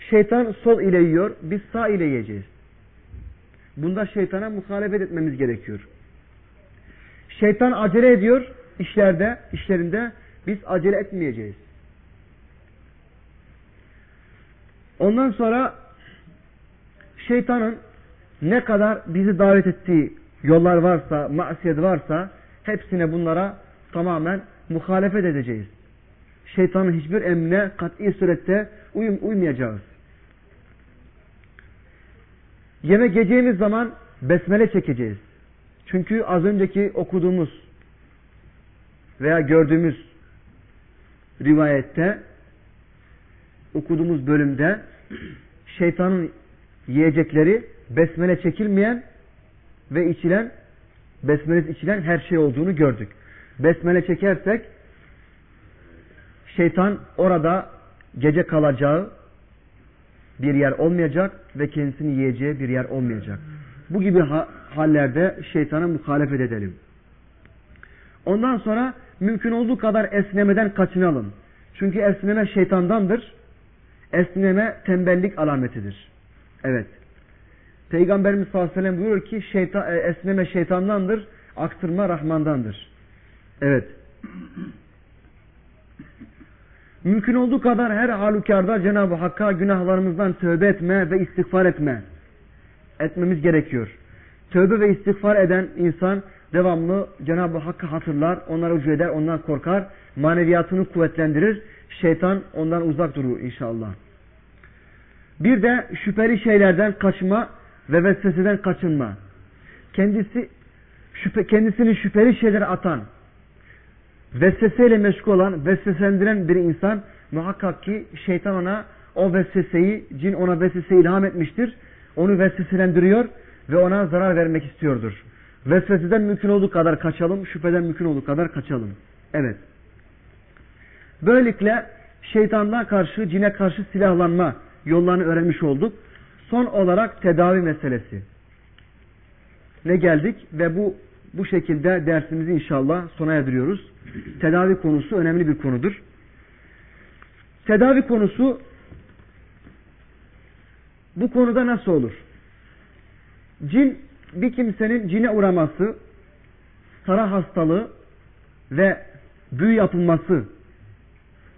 şeytan sol ile yiyor, biz sağ ile yiyeceğiz. Bunda şeytana muhalefet etmemiz gerekiyor. Şeytan acele ediyor işlerde, işlerinde biz acele etmeyeceğiz. Ondan sonra şeytanın ne kadar bizi davet ettiği yollar varsa, masiyet varsa hepsine bunlara tamamen muhalefet edeceğiz. Şeytanın hiçbir emrine kat'i surette uyum, uymayacağız. Yemek yiyeceğimiz zaman besmele çekeceğiz. Çünkü az önceki okuduğumuz veya gördüğümüz rivayette okuduğumuz bölümde şeytanın yiyecekleri besmele çekilmeyen ve içilen besmele içilen her şey olduğunu gördük. Besmele çekersek şeytan orada gece kalacağı bir yer olmayacak ve kendisini yiyeceği bir yer olmayacak. Bu gibi hallerde şeytana muhalefet edelim. Ondan sonra mümkün olduğu kadar esnemeden kaçınalım. Çünkü esneme şeytandandır. Esneme tembellik alametidir. Evet. Peygamberimiz sallallahu aleyhi ve sellem buyuruyor ki şeytan, e, esneme şeytandandır, aktırma Rahmandandır. Evet. Mümkün olduğu kadar her halükarda Cenab-ı Hakk'a günahlarımızdan tövbe etme ve istiğfar etme. Etmemiz gerekiyor. Tövbe ve istiğfar eden insan devamlı Cenab-ı Hakk'ı hatırlar, onlara ucu eder, ondan korkar, maneviyatını kuvvetlendirir, şeytan ondan uzak durur inşallah. Bir de şüpheli şeylerden kaçma ve vesveseden kaçınma. Kendisi şüphe, kendisini şüpheli şeylere atan, vesveseyle meşgul olan, vesveselendiren bir insan muhakkak ki şeytan ona o vesveseyi, cin ona vesvese ilham etmiştir. Onu vesveselendiriyor ve ona zarar vermek istiyordur. Vesveseden mümkün olduğu kadar kaçalım, şüpheden mümkün olduğu kadar kaçalım. Evet. Böylelikle şeytandan karşı, cine karşı silahlanma yollarını öğrenmiş olduk. Son olarak tedavi meselesi. Ne geldik ve bu bu şekilde dersimizi inşallah sona erdiriyoruz. Tedavi konusu önemli bir konudur. Tedavi konusu bu konuda nasıl olur? Cin bir kimsenin cine uğraması, sara hastalığı ve büyü yapılması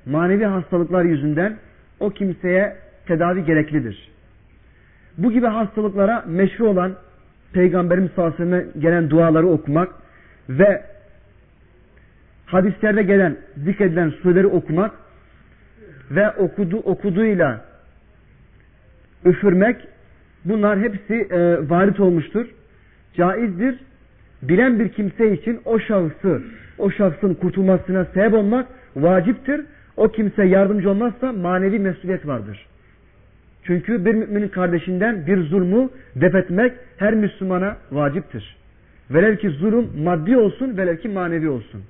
manevi hastalıklar yüzünden o kimseye tedavi gereklidir. Bu gibi hastalıklara meşru olan Peygamberimiz sallallahu aleyhi ve gelen duaları okumak ve hadislerde gelen zikredilen sureleri okumak ve okudu, okuduğuyla üfürmek bunlar hepsi e, varit olmuştur. Caizdir. Bilen bir kimse için o şahsı, o şahsın kurtulmasına sebep olmak vaciptir. O kimse yardımcı olmazsa manevi mesuliyet vardır. Çünkü bir müminin kardeşinden bir zulmü defetmek her Müslümana vaciptir. Velev ki zulüm maddi olsun, velev ki manevi olsun.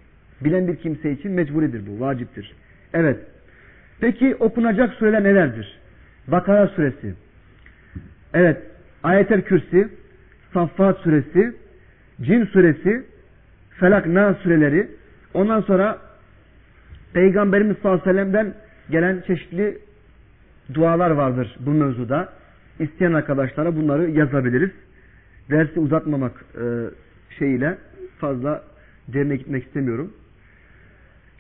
Bilen bir kimse için mecburidir bu, vaciptir. Evet. Peki okunacak sureler nelerdir? Bakara suresi. Evet. Ayetel Kürsi, Saffat suresi, Cin suresi, Felak Na sureleri, ondan sonra Peygamberimiz sallallahu aleyhi ve sellem'den gelen çeşitli dualar vardır bu mevzuda. İsteyen arkadaşlara bunları yazabiliriz. Dersi uzatmamak e, şeyiyle fazla derine gitmek istemiyorum.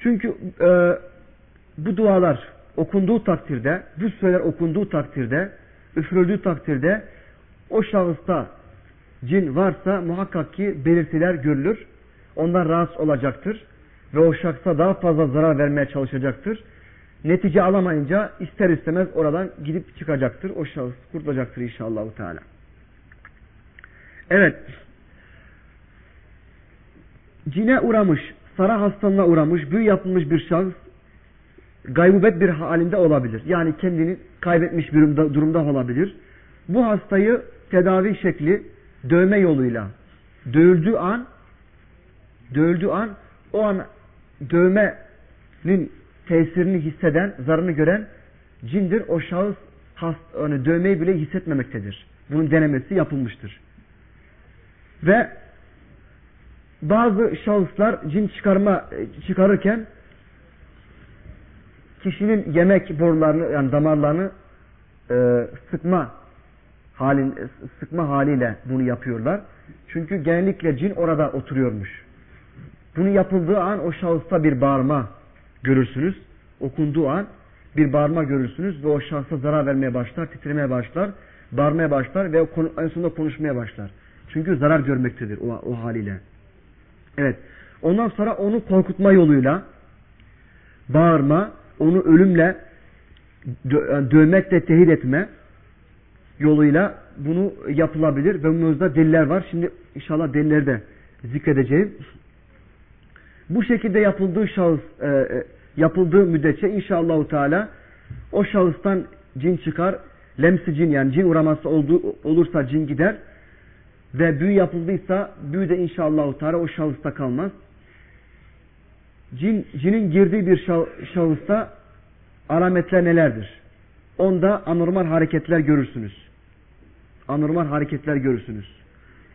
Çünkü e, bu dualar okunduğu takdirde, bu süreler okunduğu takdirde, üfürüldüğü takdirde o şahısta cin varsa muhakkak ki belirtiler görülür. Ondan rahatsız olacaktır. Ve o şahsa daha fazla zarar vermeye çalışacaktır. Netice alamayınca ister istemez oradan gidip çıkacaktır. O şahıs kurtulacaktır inşallah. Teala. Evet. Cine uğramış, sara hastalığına uğramış, büyü yapılmış bir şahıs gaybubet bir halinde olabilir. Yani kendini kaybetmiş bir durumda, durumda olabilir. Bu hastayı tedavi şekli dövme yoluyla dövüldüğü an dövüldüğü an o an dövmenin tesirini hisseden, zarını gören cindir. O şahıs hast, yani dövmeyi bile hissetmemektedir. Bunun denemesi yapılmıştır. Ve bazı şahıslar cin çıkarma çıkarırken kişinin yemek borularını yani damarlarını e, sıkma halin sıkma haliyle bunu yapıyorlar. Çünkü genellikle cin orada oturuyormuş. Bunu yapıldığı an o şahısta bir bağırma görürsünüz. Okunduğu an bir bağırma görürsünüz ve o şahsa zarar vermeye başlar, titremeye başlar, bağırmaya başlar ve en sonunda konuşmaya başlar. Çünkü zarar görmektedir o, o haliyle. Evet. Ondan sonra onu korkutma yoluyla bağırma, onu ölümle dö dövmekle tehit etme yoluyla bunu yapılabilir ve bunun deliller var. Şimdi inşallah delilleri de zikredeceğim. Bu şekilde yapıldığı şahıs e, e, yapıldığı müddetçe inşallah Teala o şahıstan cin çıkar. Lemsi cin yani cin uğraması olduğu, olursa cin gider. Ve büyü yapıldıysa büyü de inşallah Teala o şahısta kalmaz. Cin, cinin girdiği bir şahısta alametler nelerdir? Onda anormal hareketler görürsünüz. Anormal hareketler görürsünüz.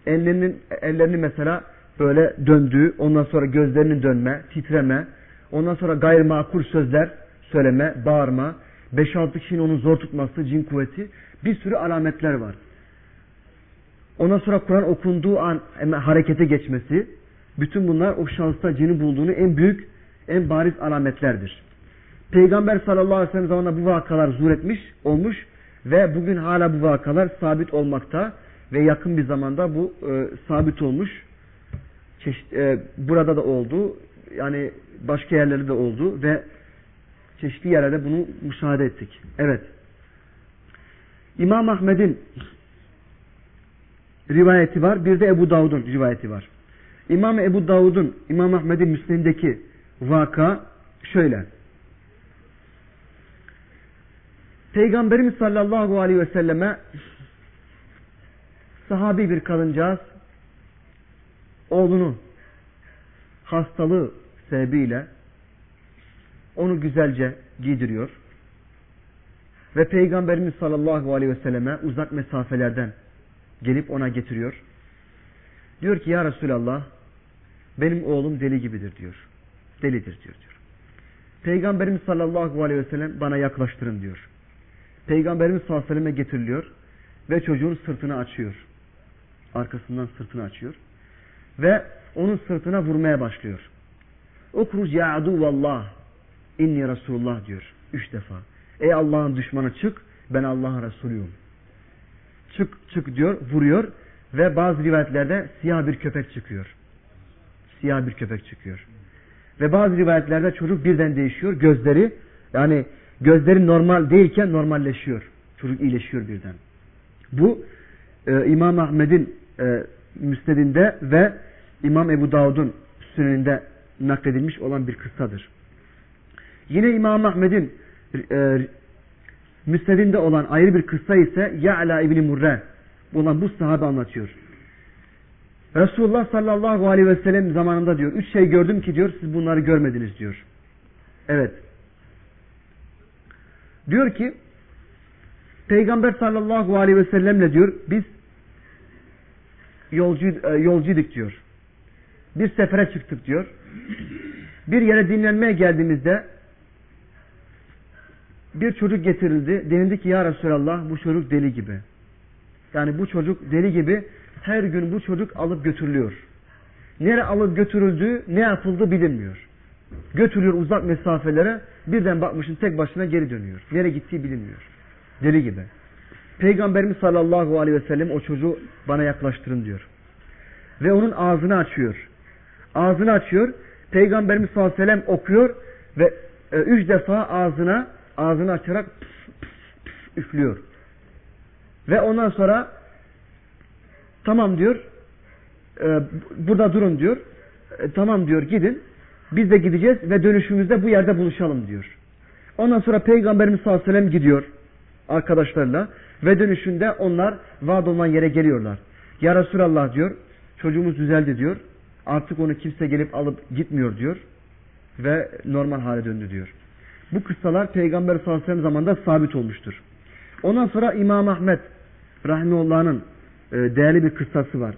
Ellerinin, ellerini mesela böyle döndüğü, ondan sonra gözlerinin dönme, titreme, ondan sonra gayrimakul sözler söyleme, bağırma, 5-6 kişinin onu zor tutması, cin kuvveti, bir sürü alametler var. Ondan sonra Kur'an okunduğu an harekete geçmesi, bütün bunlar o şahısta cini bulduğunu en büyük, en bariz alametlerdir. Peygamber sallallahu aleyhi ve sellem zamanında bu vakalar zuhur etmiş, olmuş ve bugün hala bu vakalar sabit olmakta ve yakın bir zamanda bu e, sabit olmuş. Çeşit, e, burada da oldu, yani başka yerlerde de oldu ve çeşitli yerlerde bunu müşahede ettik. Evet. İmam Ahmed'in rivayeti var, bir de Ebu Davud'un rivayeti var. İmam Ebu Davud'un, İmam Ahmed'in müslimindeki vaka şöyle. Peygamberimiz sallallahu aleyhi ve selleme sahabi bir kadıncağız oğlunun hastalığı sebebiyle onu güzelce giydiriyor. Ve Peygamberimiz sallallahu aleyhi ve selleme uzak mesafelerden gelip ona getiriyor. Diyor ki ya Resulallah benim oğlum deli gibidir diyor. Delidir diyor. diyor. Peygamberimiz sallallahu aleyhi ve sellem bana yaklaştırın diyor. Peygamberimiz sallallahu aleyhi ve selleme getiriliyor ve çocuğun sırtını açıyor. Arkasından sırtını açıyor. Ve onun sırtına vurmaya başlıyor. Okruc ya aduvallah inni Resulullah diyor. Üç defa. Ey Allah'ın düşmanı çık ben Allah'ın Resulüyüm. Çık çık diyor vuruyor ve bazı rivayetlerde siyah bir köpek çıkıyor. Siyah bir köpek çıkıyor. Ve bazı rivayetlerde çocuk birden değişiyor. Gözleri yani gözleri normal değilken normalleşiyor. Çocuk iyileşiyor birden. Bu e, İmam Ahmed'in e, müstedinde ve İmam Ebu Davud'un süneninde nakledilmiş olan bir kıssadır. Yine İmam Ahmed'in e, müstedinde olan ayrı bir kıssa ise Ya'la İbni Murre olan bu sahabe anlatıyor. Resulullah sallallahu aleyhi ve sellem zamanında diyor, üç şey gördüm ki diyor, siz bunları görmediniz diyor. Evet. Diyor ki, Peygamber sallallahu aleyhi ve sellemle diyor, biz yolcu, e, yolcuyduk diyor. Bir sefere çıktık diyor. Bir yere dinlenmeye geldiğimizde bir çocuk getirildi. Denildi ki ya Resulallah bu çocuk deli gibi. Yani bu çocuk deli gibi her gün bu çocuk alıp götürülüyor. Nere alıp götürüldüğü, ne yapıldı bilinmiyor. Götürüyor uzak mesafelere, birden bakmışın tek başına geri dönüyor. Nereye gittiği bilinmiyor. Deli gibi. Peygamberimiz sallallahu aleyhi ve sellem o çocuğu bana yaklaştırın diyor. Ve onun ağzını açıyor. Ağzını açıyor. Peygamberimiz sallallahu aleyhi ve sellem okuyor ve e, üç defa ağzına ağzını açarak püf, püf, üflüyor. Ve ondan sonra tamam diyor e, burada durun diyor. E, tamam diyor gidin. Biz de gideceğiz ve dönüşümüzde bu yerde buluşalım diyor. Ondan sonra Peygamberimiz sallallahu aleyhi ve sellem gidiyor arkadaşlarla ve dönüşünde onlar vaad olunan yere geliyorlar. Ya Resulallah diyor çocuğumuz düzeldi diyor. Artık onu kimse gelip alıp gitmiyor diyor. Ve normal hale döndü diyor. Bu kıssalar Peygamber sallallahu aleyhi ve sellem zamanında sabit olmuştur. Ondan sonra İmam Ahmet Rahimullah'ın e, değerli bir kıssası var.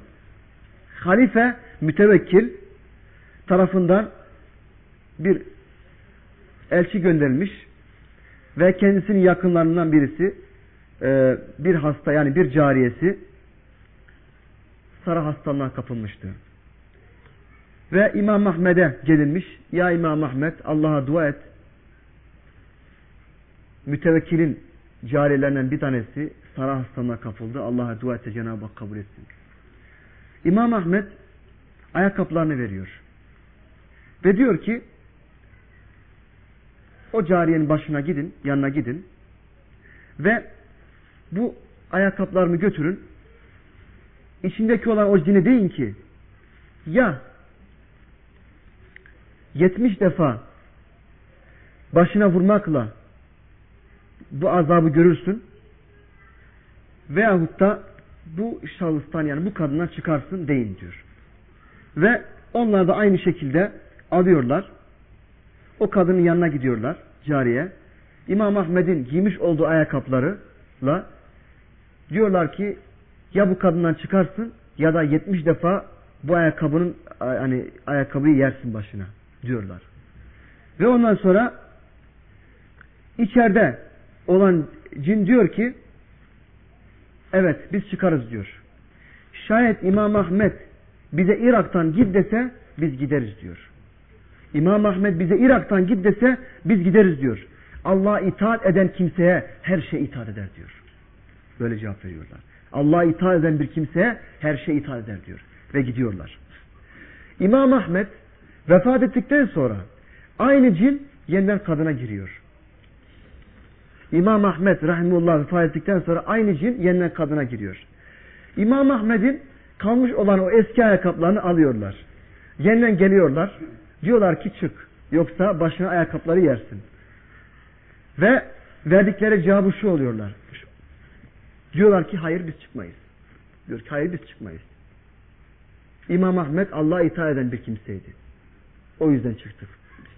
Halife mütevekkil tarafından bir elçi gönderilmiş ve kendisinin yakınlarından birisi e, bir hasta yani bir cariyesi sarı hastalığına kapılmıştı. Ve İmam Ahmet'e gelinmiş. Ya İmam Ahmet Allah'a dua et. Mütevekkilin cariyelerinden bir tanesi sarı hastalığına kapıldı. Allah'a dua etse Cenab-ı Hak kabul etsin. İmam Ahmet ayakkabılarını veriyor. Ve diyor ki o cariyenin başına gidin, yanına gidin ve bu ayakkabılarımı götürün. İçindeki olan o cini deyin ki ya 70 defa başına vurmakla bu azabı görürsün veyahut da bu şahıstan yani bu kadına çıkarsın deyin diyor. Ve onlar da aynı şekilde alıyorlar. O kadının yanına gidiyorlar cariye. İmam Ahmet'in giymiş olduğu ayakkabılarıyla diyorlar ki ya bu kadından çıkarsın ya da 70 defa bu ayakkabının hani ayakkabıyı yersin başına diyorlar. Ve ondan sonra içeride olan cin diyor ki evet biz çıkarız diyor. Şayet İmam Ahmet bize Irak'tan git dese biz gideriz diyor. İmam Ahmet bize Irak'tan git dese biz gideriz diyor. Allah'a itaat eden kimseye her şey itaat eder diyor. Böyle cevap veriyorlar. Allah'a itaat eden bir kimseye her şey itaat eder diyor. Ve gidiyorlar. İmam Ahmet vefat ettikten sonra aynı cin yeniden kadına giriyor. İmam Ahmet rahimullah vefat ettikten sonra aynı cin yeniden kadına giriyor. İmam Ahmet'in kalmış olan o eski ayakkabılarını alıyorlar. Yeniden geliyorlar. Diyorlar ki çık. Yoksa başına ayakkabıları yersin. Ve verdikleri cevabı şu oluyorlar. Diyorlar ki hayır biz çıkmayız. Diyor ki hayır biz çıkmayız. İmam Ahmet Allah'a itaat eden bir kimseydi. O yüzden çıktık.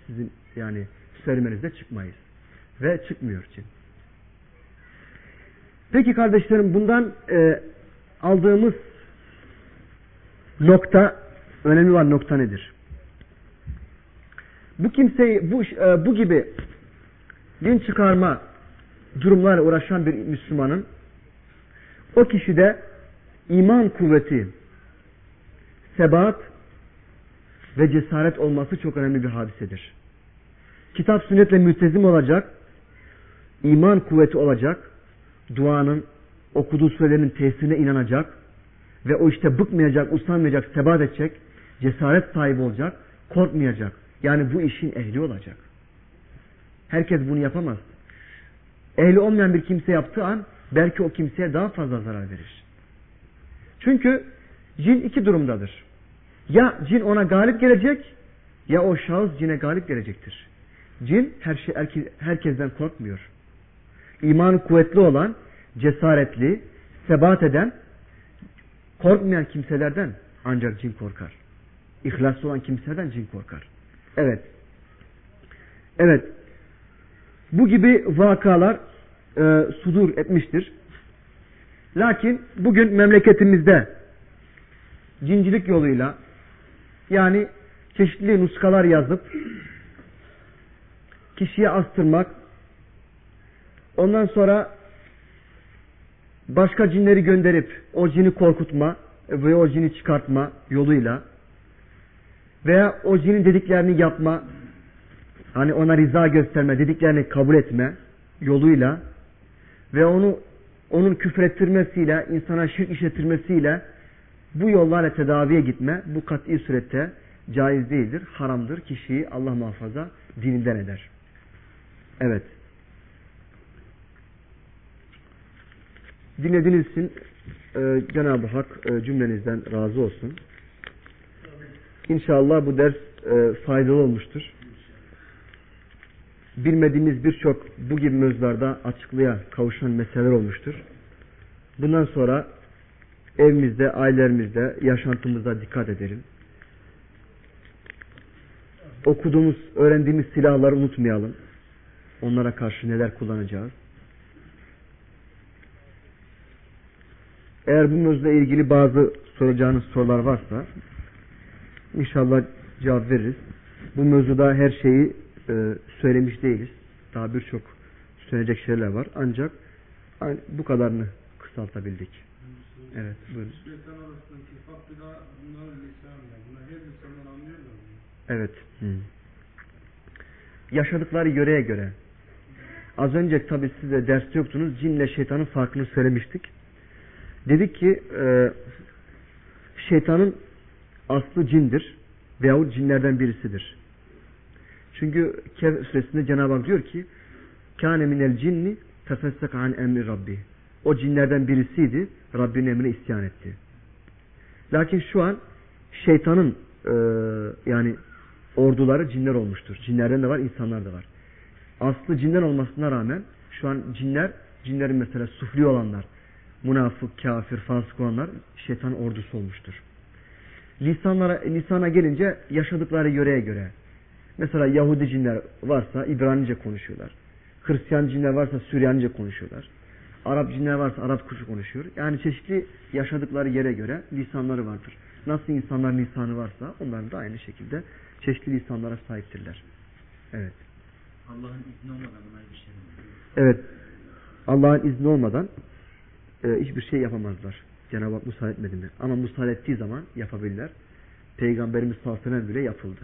Sizin yani söylemenizde çıkmayız. Ve çıkmıyor için. Peki kardeşlerim bundan e, aldığımız nokta önemli olan nokta nedir? Bu kimseyi bu e, bu gibi din çıkarma durumlarla uğraşan bir Müslümanın o kişide iman kuvveti, sebat ve cesaret olması çok önemli bir hadisedir. Kitap sünnetle müttezim olacak, iman kuvveti olacak, duanın, okuduğu sürelerin tesirine inanacak ve o işte bıkmayacak, usanmayacak, sebat edecek, cesaret sahibi olacak, korkmayacak. Yani bu işin ehli olacak. Herkes bunu yapamaz. Ehli olmayan bir kimse yaptığı an belki o kimseye daha fazla zarar verir. Çünkü cin iki durumdadır. Ya cin ona galip gelecek ya o şahıs cine galip gelecektir. Cin her şey herkesten korkmuyor. İmanı kuvvetli olan, cesaretli, sebat eden, korkmayan kimselerden ancak cin korkar. İhlaslı olan kimselerden cin korkar. Evet. Evet. Bu gibi vakalar e, sudur etmiştir. Lakin bugün memleketimizde cincilik yoluyla yani çeşitli nuskalar yazıp kişiye astırmak ondan sonra başka cinleri gönderip o cini korkutma ve o cini çıkartma yoluyla veya o cinin dediklerini yapma hani ona rıza gösterme dediklerini kabul etme yoluyla ve onu onun küfrettirmesiyle, insana şirk işletirmesiyle bu yollarla tedaviye gitme bu kat'i surette caiz değildir, haramdır. Kişiyi Allah muhafaza dininden eder. Evet. Dinlediğiniz için e, Cenab-ı Hak e, cümlenizden razı olsun. İnşallah bu ders e, faydalı olmuştur. Bilmediğimiz birçok bu gibi mevzularda açıklığa kavuşan meseleler olmuştur. Bundan sonra evimizde, ailelerimizde, yaşantımızda dikkat edelim. Okuduğumuz, öğrendiğimiz silahları unutmayalım. Onlara karşı neler kullanacağız. Eğer bu mevzuyla ilgili bazı soracağınız sorular varsa inşallah cevap veririz. Bu mevzuda her şeyi e, söylemiş değiliz. Daha birçok söyleyecek şeyler var. Ancak bu kadarını kısaltabildik. Evet, buyurun. Evet. Hı. Yaşadıkları yöreye göre. Az önce tabi size ders yoktunuz. Cinle şeytanın farkını söylemiştik. Dedik ki e, şeytanın aslı cindir veyahut cinlerden birisidir. Çünkü Kehf suresinde Cenab-ı Hak diyor ki kâne minel cinni tefessek an emri rabbi. O cinlerden birisiydi. Rabbinin emrine isyan etti. Lakin şu an şeytanın e, yani orduları cinler olmuştur. Cinlerden de var, insanlar da var. Aslı cinden olmasına rağmen şu an cinler, cinlerin mesela sufli olanlar, münafık, kafir, fasık olanlar şeytan ordusu olmuştur. Lisanlara, lisana gelince yaşadıkları yöreye göre. Mesela Yahudi cinler varsa İbranice konuşuyorlar. Hristiyan cinler varsa Süryanice konuşuyorlar. Arap cinler varsa Arap kuşu konuşuyor. Yani çeşitli yaşadıkları yere göre lisanları vardır. Nasıl insanların lisanı varsa onların da aynı şekilde çeşitli lisanlara sahiptirler. Evet. Allah'ın izni olmadan buna bir şey? Evet. Allah'ın izni olmadan e, hiçbir şey yapamazlar. Cenab-ı Hak müsaade etmedi mi? Ama müsaade ettiği zaman yapabilirler. Peygamberimiz sallallahu bile yapıldı.